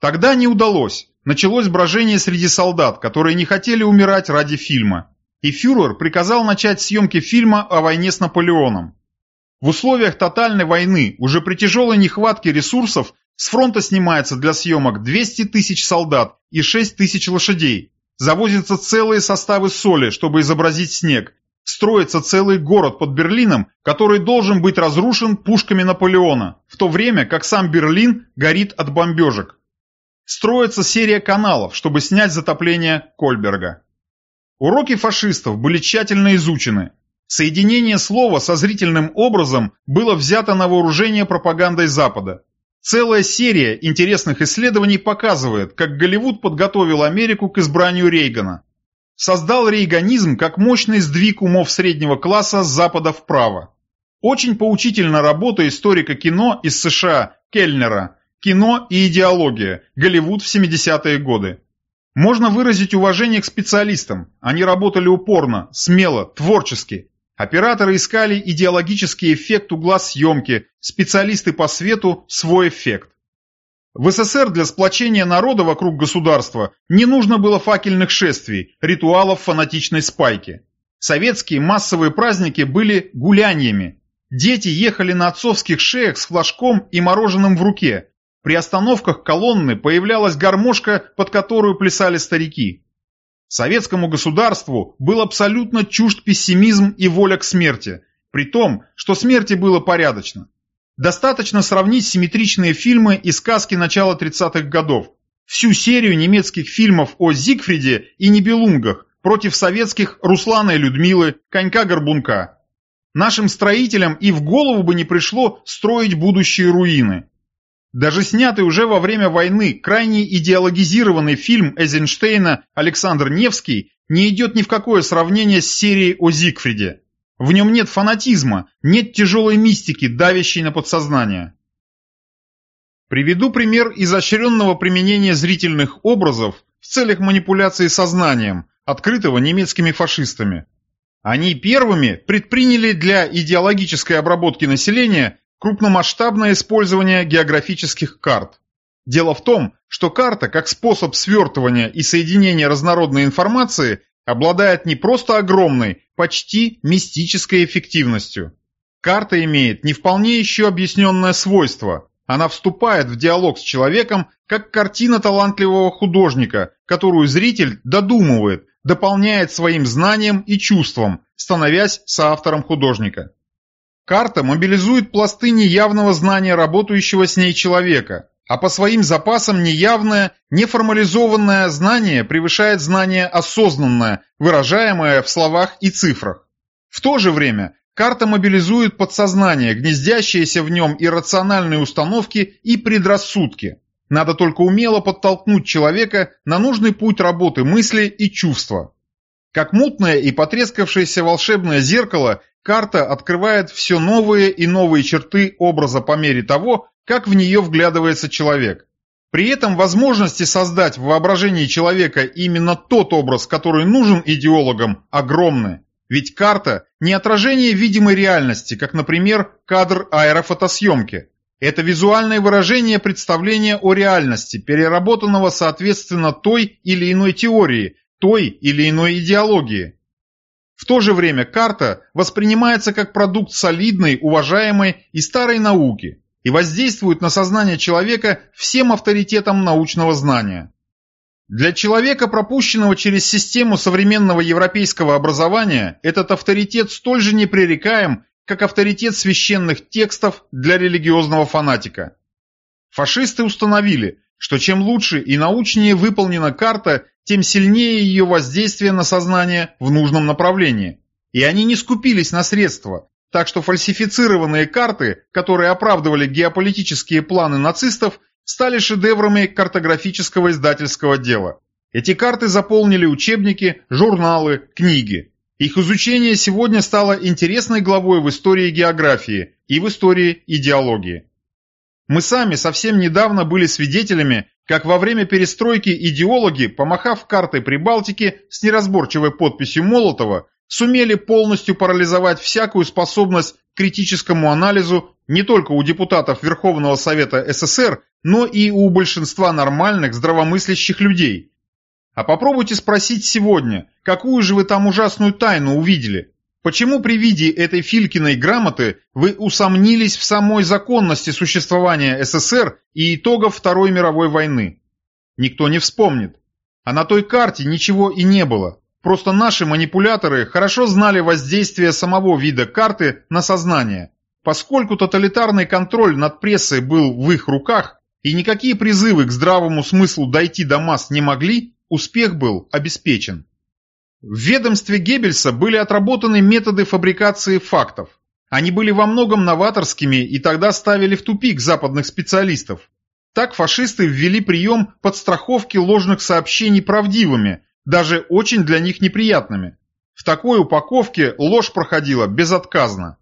Тогда не удалось. Началось брожение среди солдат, которые не хотели умирать ради фильма. И фюрер приказал начать съемки фильма о войне с Наполеоном. В условиях тотальной войны, уже при тяжелой нехватке ресурсов, с фронта снимается для съемок 200 тысяч солдат и 6 тысяч лошадей. Завозятся целые составы соли, чтобы изобразить снег. Строится целый город под Берлином, который должен быть разрушен пушками Наполеона, в то время как сам Берлин горит от бомбежек. Строится серия каналов, чтобы снять затопление Кольберга. Уроки фашистов были тщательно изучены. Соединение слова со зрительным образом было взято на вооружение пропагандой Запада. Целая серия интересных исследований показывает, как Голливуд подготовил Америку к избранию Рейгана. Создал рейганизм как мощный сдвиг умов среднего класса с запада вправо. Очень поучительна работа историка кино из США Кельнера «Кино и идеология. Голливуд в 70-е годы». Можно выразить уважение к специалистам. Они работали упорно, смело, творчески, Операторы искали идеологический эффект угла съемки, специалисты по свету – свой эффект. В СССР для сплочения народа вокруг государства не нужно было факельных шествий, ритуалов фанатичной спайки. Советские массовые праздники были гуляниями. Дети ехали на отцовских шеях с флажком и мороженым в руке. При остановках колонны появлялась гармошка, под которую плясали старики. Советскому государству был абсолютно чужд пессимизм и воля к смерти, при том, что смерти было порядочно. Достаточно сравнить симметричные фильмы и сказки начала 30-х годов, всю серию немецких фильмов о Зигфриде и Нибелунгах против советских Руслана и Людмилы, Конька-Горбунка. Нашим строителям и в голову бы не пришло строить будущие руины. Даже снятый уже во время войны крайне идеологизированный фильм Эйзенштейна «Александр Невский» не идет ни в какое сравнение с серией о Зигфриде. В нем нет фанатизма, нет тяжелой мистики, давящей на подсознание. Приведу пример изощренного применения зрительных образов в целях манипуляции сознанием, открытого немецкими фашистами. Они первыми предприняли для идеологической обработки населения крупномасштабное использование географических карт. Дело в том, что карта, как способ свертывания и соединения разнородной информации, обладает не просто огромной, почти мистической эффективностью. Карта имеет не вполне еще объясненное свойство. Она вступает в диалог с человеком, как картина талантливого художника, которую зритель додумывает, дополняет своим знанием и чувством, становясь соавтором художника. Карта мобилизует пласты неявного знания работающего с ней человека, а по своим запасам неявное, неформализованное знание превышает знание осознанное, выражаемое в словах и цифрах. В то же время карта мобилизует подсознание, гнездящиеся в нем иррациональные установки и предрассудки. Надо только умело подтолкнуть человека на нужный путь работы мысли и чувства. Как мутное и потрескавшееся волшебное зеркало, карта открывает все новые и новые черты образа по мере того, как в нее вглядывается человек. При этом возможности создать в воображении человека именно тот образ, который нужен идеологам, огромны. Ведь карта – не отражение видимой реальности, как, например, кадр аэрофотосъемки. Это визуальное выражение представления о реальности, переработанного соответственно той или иной теории, той или иной идеологии. В то же время карта воспринимается как продукт солидной, уважаемой и старой науки и воздействует на сознание человека всем авторитетом научного знания. Для человека, пропущенного через систему современного европейского образования, этот авторитет столь же непререкаем, как авторитет священных текстов для религиозного фанатика. Фашисты установили, что чем лучше и научнее выполнена карта, тем сильнее ее воздействие на сознание в нужном направлении. И они не скупились на средства, так что фальсифицированные карты, которые оправдывали геополитические планы нацистов, стали шедеврами картографического издательского дела. Эти карты заполнили учебники, журналы, книги. Их изучение сегодня стало интересной главой в истории географии и в истории идеологии. Мы сами совсем недавно были свидетелями, как во время перестройки идеологи, помахав картой Прибалтики с неразборчивой подписью Молотова, сумели полностью парализовать всякую способность к критическому анализу не только у депутатов Верховного Совета СССР, но и у большинства нормальных, здравомыслящих людей. А попробуйте спросить сегодня, какую же вы там ужасную тайну увидели? Почему при виде этой Филькиной грамоты вы усомнились в самой законности существования СССР и итогов Второй мировой войны? Никто не вспомнит. А на той карте ничего и не было. Просто наши манипуляторы хорошо знали воздействие самого вида карты на сознание. Поскольку тоталитарный контроль над прессой был в их руках, и никакие призывы к здравому смыслу дойти до масс не могли, успех был обеспечен. В ведомстве Геббельса были отработаны методы фабрикации фактов. Они были во многом новаторскими и тогда ставили в тупик западных специалистов. Так фашисты ввели прием подстраховки ложных сообщений правдивыми, даже очень для них неприятными. В такой упаковке ложь проходила безотказно.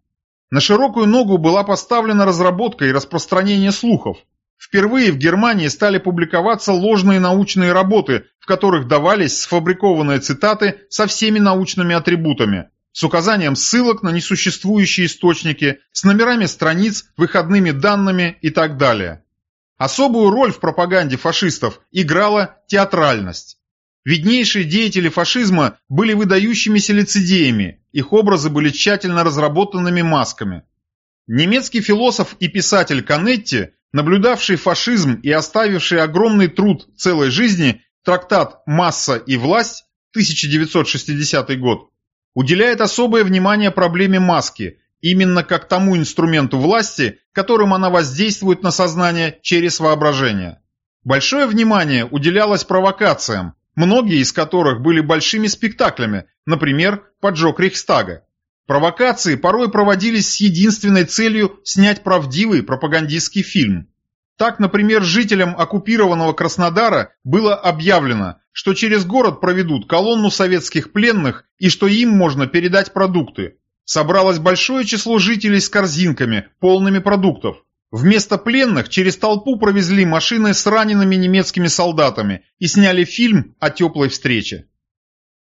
На широкую ногу была поставлена разработка и распространение слухов. Впервые в Германии стали публиковаться ложные научные работы, в которых давались сфабрикованные цитаты со всеми научными атрибутами, с указанием ссылок на несуществующие источники, с номерами страниц, выходными данными и так далее. Особую роль в пропаганде фашистов играла театральность. Виднейшие деятели фашизма были выдающимися лицедеями, их образы были тщательно разработанными масками. Немецкий философ и писатель Канетти, наблюдавший фашизм и оставивший огромный труд целой жизни, трактат «Масса и власть» 1960 год, уделяет особое внимание проблеме маски, именно как тому инструменту власти, которым она воздействует на сознание через воображение. Большое внимание уделялось провокациям, многие из которых были большими спектаклями, например, поджог Рейхстага. Провокации порой проводились с единственной целью снять правдивый пропагандистский фильм. Так, например, жителям оккупированного Краснодара было объявлено, что через город проведут колонну советских пленных и что им можно передать продукты. Собралось большое число жителей с корзинками, полными продуктов. Вместо пленных через толпу провезли машины с ранеными немецкими солдатами и сняли фильм о теплой встрече.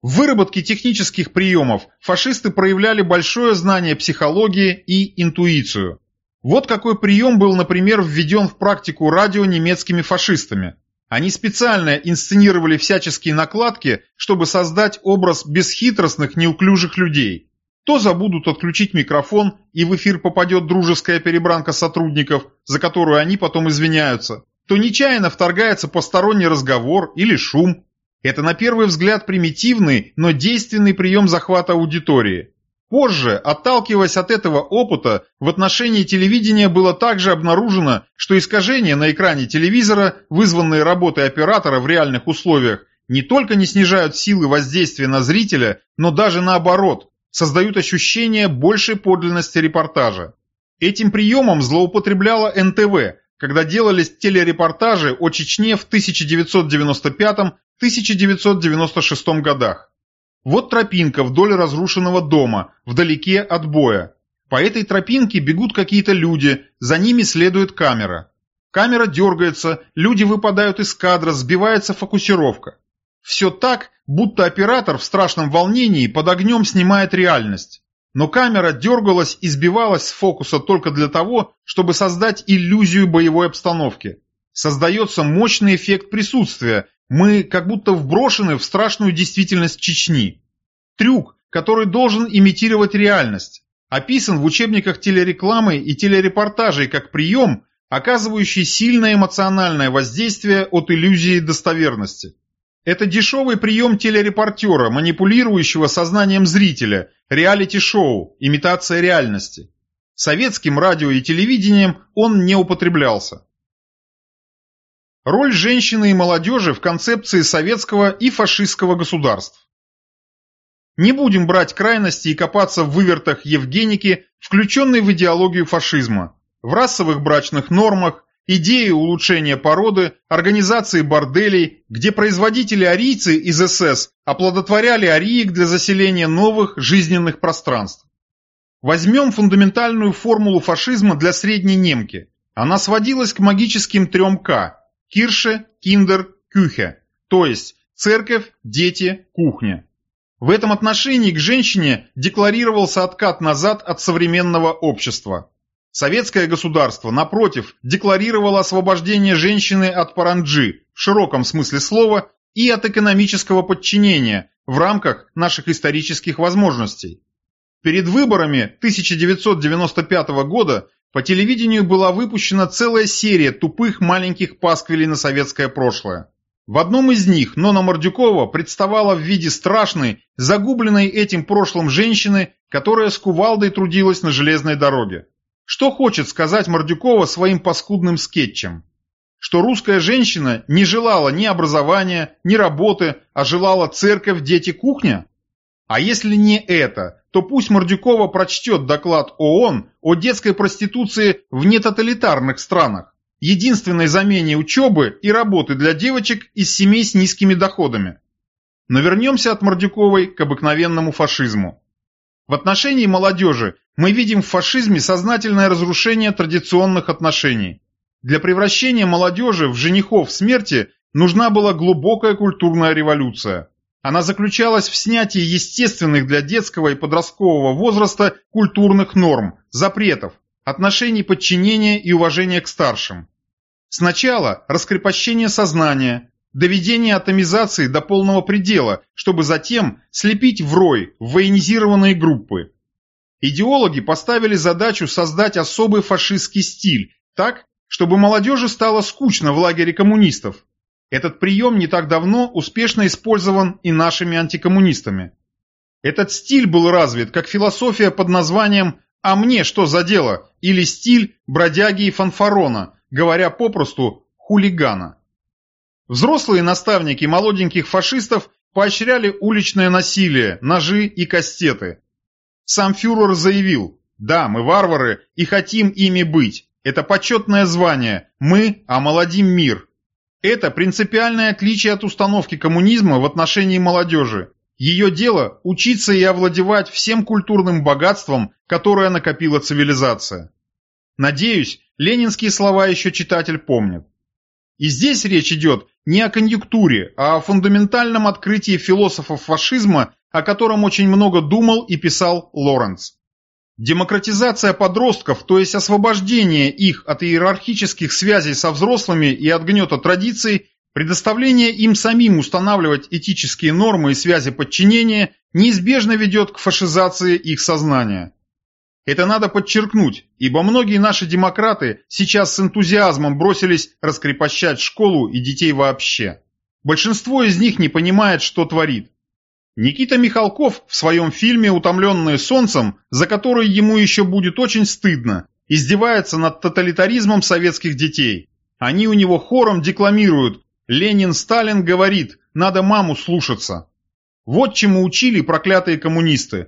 В выработке технических приемов фашисты проявляли большое знание психологии и интуицию. Вот какой прием был, например, введен в практику радио немецкими фашистами. Они специально инсценировали всяческие накладки, чтобы создать образ бесхитростных, неуклюжих людей. То забудут отключить микрофон, и в эфир попадет дружеская перебранка сотрудников, за которую они потом извиняются, то нечаянно вторгается посторонний разговор или шум. Это на первый взгляд примитивный, но действенный прием захвата аудитории. Позже, отталкиваясь от этого опыта, в отношении телевидения было также обнаружено, что искажения на экране телевизора, вызванные работой оператора в реальных условиях, не только не снижают силы воздействия на зрителя, но даже наоборот, создают ощущение большей подлинности репортажа. Этим приемом злоупотребляла НТВ, когда делались телерепортажи о Чечне в 1995-1996 годах. Вот тропинка вдоль разрушенного дома, вдалеке от боя. По этой тропинке бегут какие-то люди, за ними следует камера. Камера дергается, люди выпадают из кадра, сбивается фокусировка. Все так, будто оператор в страшном волнении под огнем снимает реальность. Но камера дергалась и сбивалась с фокуса только для того, чтобы создать иллюзию боевой обстановки. Создается мощный эффект присутствия, мы как будто вброшены в страшную действительность Чечни. Трюк, который должен имитировать реальность, описан в учебниках телерекламы и телерепортажей как прием, оказывающий сильное эмоциональное воздействие от иллюзии достоверности. Это дешевый прием телерепортера, манипулирующего сознанием зрителя, реалити-шоу, имитация реальности. Советским радио и телевидением он не употреблялся. Роль женщины и молодежи в концепции советского и фашистского государств. Не будем брать крайности и копаться в вывертах Евгеники, включенной в идеологию фашизма, в расовых брачных нормах, идеи улучшения породы, организации борделей, где производители-арийцы из СС оплодотворяли ариек для заселения новых жизненных пространств. Возьмем фундаментальную формулу фашизма для средней немки. Она сводилась к магическим трем «К» Кирше, Киндер, Кюхе, то есть церковь, дети, кухня. В этом отношении к женщине декларировался откат назад от современного общества. Советское государство, напротив, декларировало освобождение женщины от паранджи в широком смысле слова и от экономического подчинения в рамках наших исторических возможностей. Перед выборами 1995 года по телевидению была выпущена целая серия тупых маленьких пасквилей на советское прошлое. В одном из них Нона Мордюкова представала в виде страшной, загубленной этим прошлым женщины, которая с кувалдой трудилась на железной дороге. Что хочет сказать Мордюкова своим паскудным скетчем? Что русская женщина не желала ни образования, ни работы, а желала церковь, дети, кухня? А если не это, то пусть Мордюкова прочтет доклад ООН о детской проституции в нетоталитарных странах, единственной замене учебы и работы для девочек из семей с низкими доходами. Но вернемся от Мордюковой к обыкновенному фашизму. В отношении молодежи мы видим в фашизме сознательное разрушение традиционных отношений. Для превращения молодежи в женихов смерти нужна была глубокая культурная революция. Она заключалась в снятии естественных для детского и подросткового возраста культурных норм, запретов, отношений подчинения и уважения к старшим. Сначала раскрепощение сознания, доведение атомизации до полного предела, чтобы затем слепить в рой, в военизированные группы. Идеологи поставили задачу создать особый фашистский стиль, так, чтобы молодежи стало скучно в лагере коммунистов, этот прием не так давно успешно использован и нашими антикоммунистами. Этот стиль был развит как философия под названием «А мне что за дело?» или стиль бродяги и фанфарона, говоря попросту «хулигана». Взрослые наставники молоденьких фашистов поощряли уличное насилие, ножи и кастеты. Сам фюрер заявил «Да, мы варвары и хотим ими быть. Это почетное звание. Мы омолодим мир. Это принципиальное отличие от установки коммунизма в отношении молодежи. Ее дело – учиться и овладевать всем культурным богатством, которое накопила цивилизация. Надеюсь, ленинские слова еще читатель помнит. И здесь речь идет не о конъюнктуре, а о фундаментальном открытии философов фашизма, о котором очень много думал и писал Лоренц. Демократизация подростков, то есть освобождение их от иерархических связей со взрослыми и от гнета традиций, предоставление им самим устанавливать этические нормы и связи подчинения неизбежно ведет к фашизации их сознания. Это надо подчеркнуть, ибо многие наши демократы сейчас с энтузиазмом бросились раскрепощать школу и детей вообще. Большинство из них не понимает, что творит. Никита Михалков в своем фильме «Утомленные солнцем», за который ему еще будет очень стыдно, издевается над тоталитаризмом советских детей. Они у него хором декламируют «Ленин Сталин говорит, надо маму слушаться». Вот чему учили проклятые коммунисты.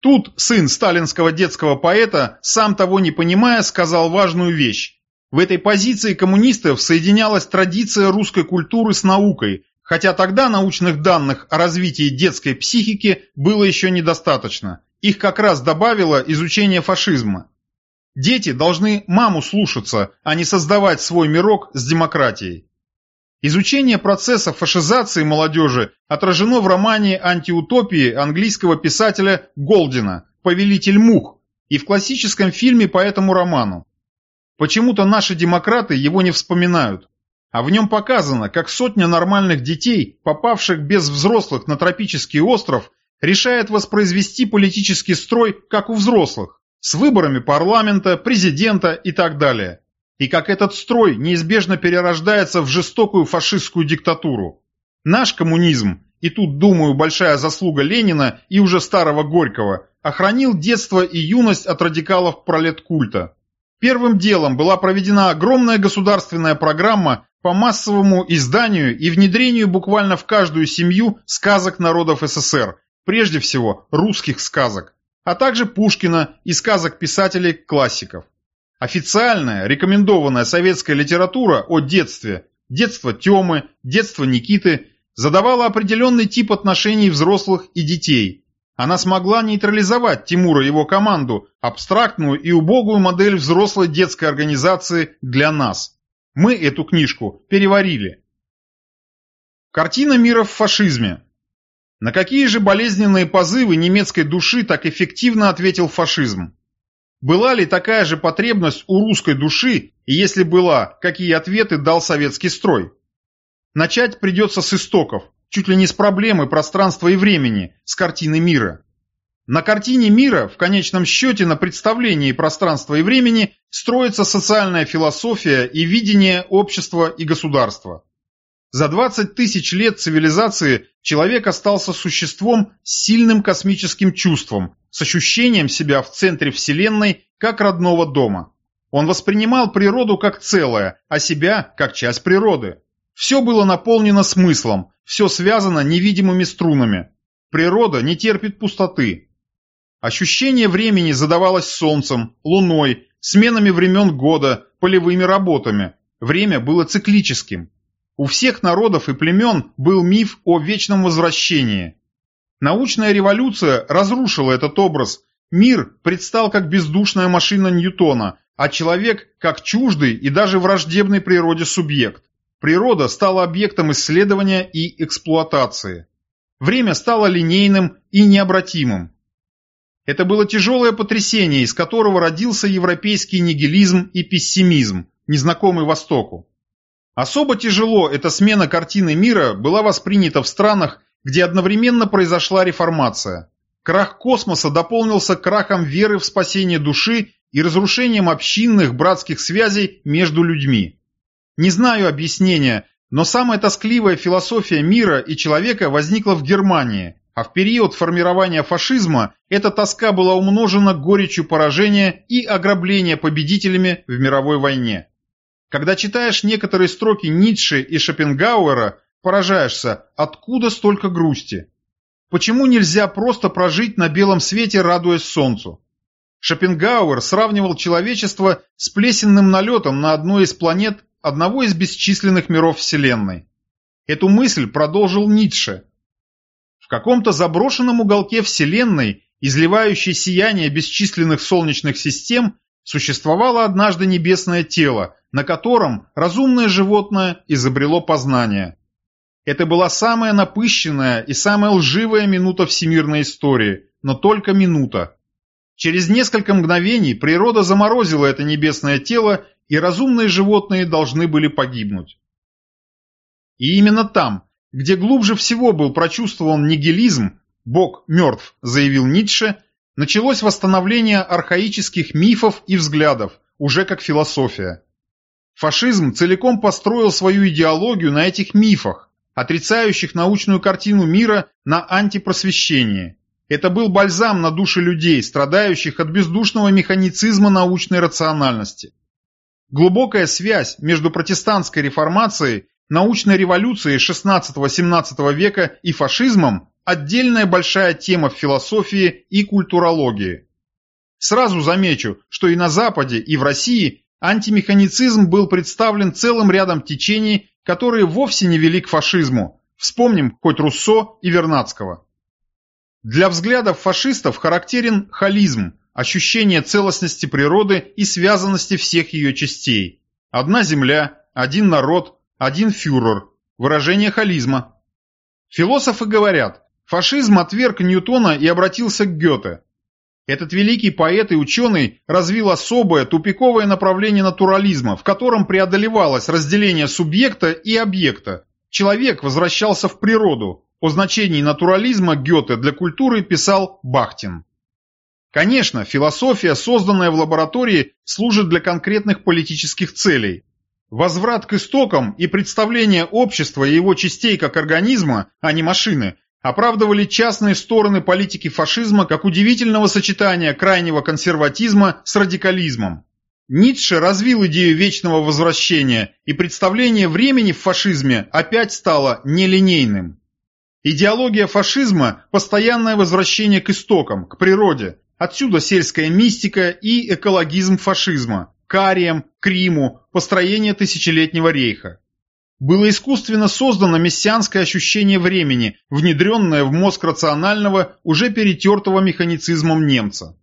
Тут сын сталинского детского поэта, сам того не понимая, сказал важную вещь. В этой позиции коммунистов соединялась традиция русской культуры с наукой, Хотя тогда научных данных о развитии детской психики было еще недостаточно. Их как раз добавило изучение фашизма. Дети должны маму слушаться, а не создавать свой мирок с демократией. Изучение процесса фашизации молодежи отражено в романе «Антиутопии» английского писателя Голдина «Повелитель мух» и в классическом фильме по этому роману. Почему-то наши демократы его не вспоминают. А в нем показано, как сотня нормальных детей, попавших без взрослых на тропический остров, решает воспроизвести политический строй, как у взрослых, с выборами парламента, президента и так далее. И как этот строй неизбежно перерождается в жестокую фашистскую диктатуру. Наш коммунизм, и тут, думаю, большая заслуга Ленина и уже старого Горького, охранил детство и юность от радикалов пролеткульта. Первым делом была проведена огромная государственная программа по массовому изданию и внедрению буквально в каждую семью сказок народов СССР, прежде всего русских сказок, а также Пушкина и сказок писателей-классиков. Официальная, рекомендованная советская литература о детстве, детство Темы, детство Никиты, задавала определенный тип отношений взрослых и детей. Она смогла нейтрализовать Тимура и его команду, абстрактную и убогую модель взрослой детской организации для нас – мы эту книжку переварили. Картина мира в фашизме. На какие же болезненные позывы немецкой души так эффективно ответил фашизм? Была ли такая же потребность у русской души, и если была, какие ответы дал советский строй? Начать придется с истоков, чуть ли не с проблемы пространства и времени, с картины мира. На картине мира, в конечном счете на представлении пространства и времени, строится социальная философия и видение общества и государства. За 20 тысяч лет цивилизации человек остался существом с сильным космическим чувством, с ощущением себя в центре Вселенной как родного дома. Он воспринимал природу как целое, а себя как часть природы. Все было наполнено смыслом, все связано невидимыми струнами. Природа не терпит пустоты. Ощущение времени задавалось солнцем, луной, сменами времен года, полевыми работами. Время было циклическим. У всех народов и племен был миф о вечном возвращении. Научная революция разрушила этот образ. Мир предстал как бездушная машина Ньютона, а человек как чуждый и даже враждебный природе субъект. Природа стала объектом исследования и эксплуатации. Время стало линейным и необратимым. Это было тяжелое потрясение, из которого родился европейский нигилизм и пессимизм, незнакомый Востоку. Особо тяжело эта смена картины мира была воспринята в странах, где одновременно произошла реформация. Крах космоса дополнился крахом веры в спасение души и разрушением общинных братских связей между людьми. Не знаю объяснения, но самая тоскливая философия мира и человека возникла в Германии, а в период формирования фашизма эта тоска была умножена горечью поражения и ограбления победителями в мировой войне. Когда читаешь некоторые строки Ницше и Шопенгауэра, поражаешься, откуда столько грусти. Почему нельзя просто прожить на белом свете, радуясь солнцу? Шопенгауэр сравнивал человечество с плесенным налетом на одной из планет одного из бесчисленных миров Вселенной. Эту мысль продолжил Ницше. В каком-то заброшенном уголке Вселенной, изливающей сияние бесчисленных солнечных систем, существовало однажды небесное тело, на котором разумное животное изобрело познание. Это была самая напыщенная и самая лживая минута всемирной истории, но только минута. Через несколько мгновений природа заморозила это небесное тело, и разумные животные должны были погибнуть. И именно там, где глубже всего был прочувствован нигилизм, «Бог мертв», заявил Ницше, началось восстановление архаических мифов и взглядов, уже как философия. Фашизм целиком построил свою идеологию на этих мифах, отрицающих научную картину мира на антипросвещение. Это был бальзам на души людей, страдающих от бездушного механицизма научной рациональности. Глубокая связь между протестантской реформацией, научной революцией XVI-XVII века и фашизмом – отдельная большая тема в философии и культурологии. Сразу замечу, что и на Западе, и в России Антимеханицизм был представлен целым рядом течений, которые вовсе не вели к фашизму. Вспомним хоть Руссо и Вернадского. Для взглядов фашистов характерен холизм, ощущение целостности природы и связанности всех ее частей. Одна земля, один народ, один фюрер. Выражение холизма. Философы говорят, фашизм отверг Ньютона и обратился к Гёте. Этот великий поэт и ученый развил особое тупиковое направление натурализма, в котором преодолевалось разделение субъекта и объекта. Человек возвращался в природу. О значении натурализма Гёте для культуры писал Бахтин. Конечно, философия, созданная в лаборатории, служит для конкретных политических целей. Возврат к истокам и представление общества и его частей как организма, а не машины, оправдывали частные стороны политики фашизма как удивительного сочетания крайнего консерватизма с радикализмом. Ницше развил идею вечного возвращения, и представление времени в фашизме опять стало нелинейным. Идеология фашизма – постоянное возвращение к истокам, к природе. Отсюда сельская мистика и экологизм фашизма, к ариям, Криму, построение тысячелетнего рейха было искусственно создано мессианское ощущение времени, внедренное в мозг рационального, уже перетертого механицизмом немца.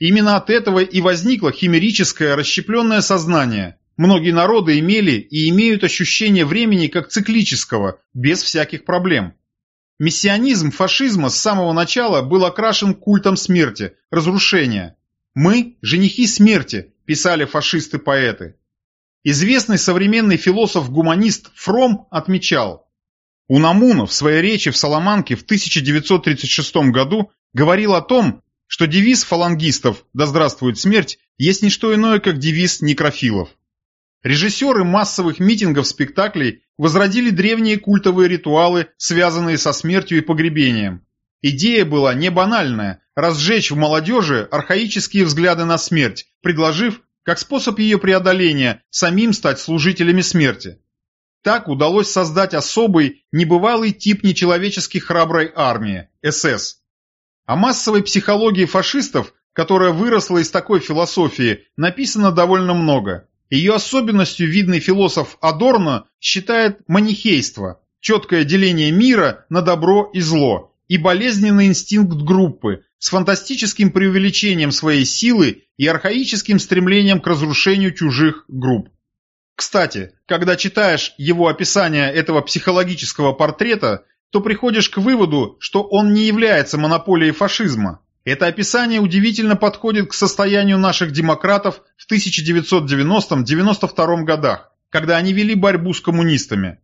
Именно от этого и возникло химерическое расщепленное сознание. Многие народы имели и имеют ощущение времени как циклического, без всяких проблем. Мессианизм фашизма с самого начала был окрашен культом смерти, разрушения. «Мы – женихи смерти», писали фашисты-поэты. Известный современный философ-гуманист Фром отмечал, Унамуна в своей речи в Саламанке в 1936 году говорил о том, что девиз фалангистов «Да здравствует смерть» есть не что иное, как девиз некрофилов. Режиссеры массовых митингов-спектаклей возродили древние культовые ритуалы, связанные со смертью и погребением. Идея была не банальная – разжечь в молодежи архаические взгляды на смерть, предложив как способ ее преодоления самим стать служителями смерти. Так удалось создать особый, небывалый тип нечеловечески храброй армии – СС. О массовой психологии фашистов, которая выросла из такой философии, написано довольно много. Ее особенностью видный философ Адорно считает манихейство, четкое деление мира на добро и зло, и болезненный инстинкт группы с фантастическим преувеличением своей силы и архаическим стремлением к разрушению чужих групп. Кстати, когда читаешь его описание этого психологического портрета, то приходишь к выводу, что он не является монополией фашизма. Это описание удивительно подходит к состоянию наших демократов в 1990-92 годах, когда они вели борьбу с коммунистами.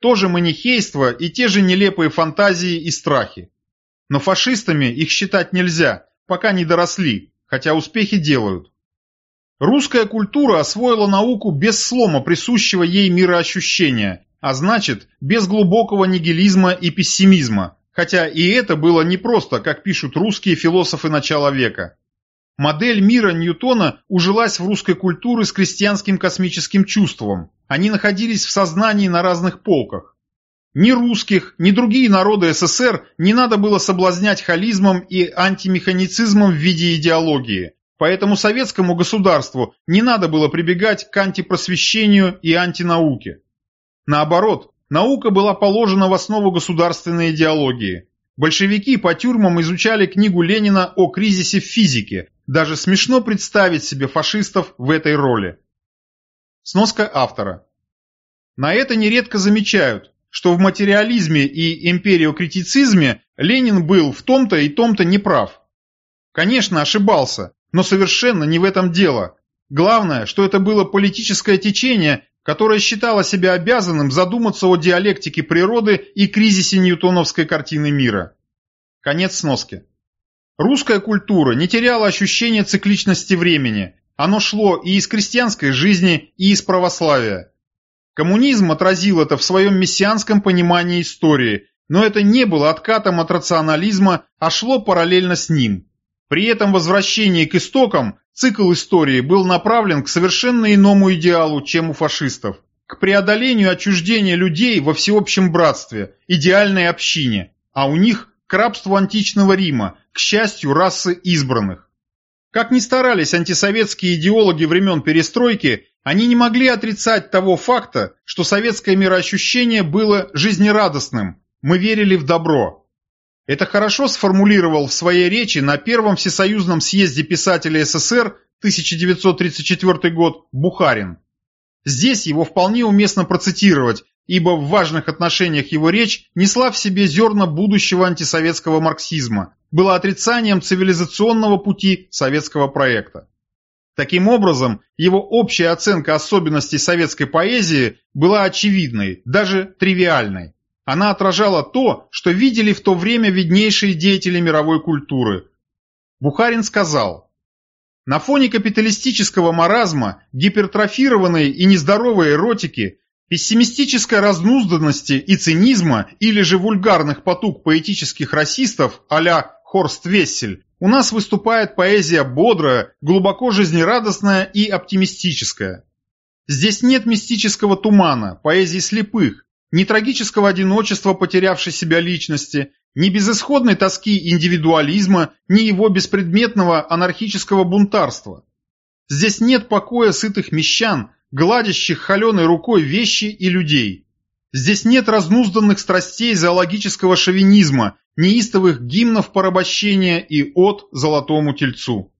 Тоже манихейство и те же нелепые фантазии и страхи. Но фашистами их считать нельзя, пока не доросли, хотя успехи делают. Русская культура освоила науку без слома присущего ей мироощущения, а значит, без глубокого нигилизма и пессимизма, хотя и это было непросто, как пишут русские философы начала века. Модель мира Ньютона ужилась в русской культуре с крестьянским космическим чувством. Они находились в сознании на разных полках. Ни русских, ни другие народы СССР не надо было соблазнять холизмом и антимеханицизмом в виде идеологии, Поэтому советскому государству не надо было прибегать к антипросвещению и антинауке. Наоборот, наука была положена в основу государственной идеологии. Большевики по тюрьмам изучали книгу Ленина о кризисе в физике. Даже смешно представить себе фашистов в этой роли. Сноска автора. На это нередко замечают, что в материализме и империокритицизме Ленин был в том-то и том-то неправ. Конечно, ошибался, но совершенно не в этом дело. Главное, что это было политическое течение, которое считало себя обязанным задуматься о диалектике природы и кризисе ньютоновской картины мира. Конец сноски. Русская культура не теряла ощущения цикличности времени. Оно шло и из крестьянской жизни, и из православия. Коммунизм отразил это в своем мессианском понимании истории, но это не было откатом от рационализма, а шло параллельно с ним. При этом возвращении к истокам цикл истории был направлен к совершенно иному идеалу, чем у фашистов. К преодолению отчуждения людей во всеобщем братстве, идеальной общине, а у них к рабству античного Рима, к счастью расы избранных. Как ни старались антисоветские идеологи времен перестройки, они не могли отрицать того факта, что советское мироощущение было жизнерадостным, мы верили в добро, это хорошо сформулировал в своей речи на Первом Всесоюзном съезде писателей СССР 1934 год Бухарин. Здесь его вполне уместно процитировать, ибо в важных отношениях его речь несла в себе зерна будущего антисоветского марксизма, была отрицанием цивилизационного пути советского проекта. Таким образом, его общая оценка особенностей советской поэзии была очевидной, даже тривиальной. Она отражала то, что видели в то время виднейшие деятели мировой культуры. Бухарин сказал, «На фоне капиталистического маразма, гипертрофированной и нездоровой эротики, пессимистической разнузданности и цинизма или же вульгарных потуг поэтических расистов а-ля Хорст Вессель, у нас выступает поэзия бодрая, глубоко жизнерадостная и оптимистическая. Здесь нет мистического тумана, поэзии слепых, ни трагического одиночества потерявшей себя личности, ни безысходной тоски индивидуализма, ни его беспредметного анархического бунтарства. Здесь нет покоя сытых мещан, гладящих холеной рукой вещи и людей. Здесь нет разнузданных страстей зоологического шовинизма, неистовых гимнов порабощения и от золотому тельцу.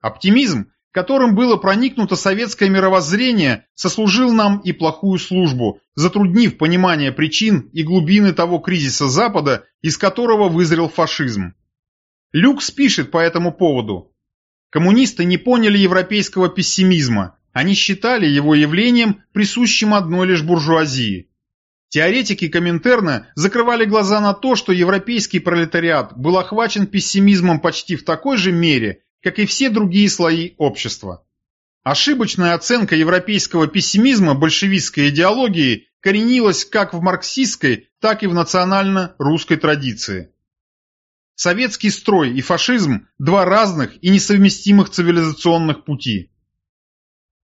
Оптимизм которым было проникнуто советское мировоззрение, сослужил нам и плохую службу, затруднив понимание причин и глубины того кризиса Запада, из которого вызрел фашизм. Люкс пишет по этому поводу. Коммунисты не поняли европейского пессимизма, они считали его явлением, присущим одной лишь буржуазии. Теоретики Коминтерна закрывали глаза на то, что европейский пролетариат был охвачен пессимизмом почти в такой же мере, как и все другие слои общества. Ошибочная оценка европейского пессимизма большевистской идеологии коренилась как в марксистской, так и в национально-русской традиции. Советский строй и фашизм – два разных и несовместимых цивилизационных пути.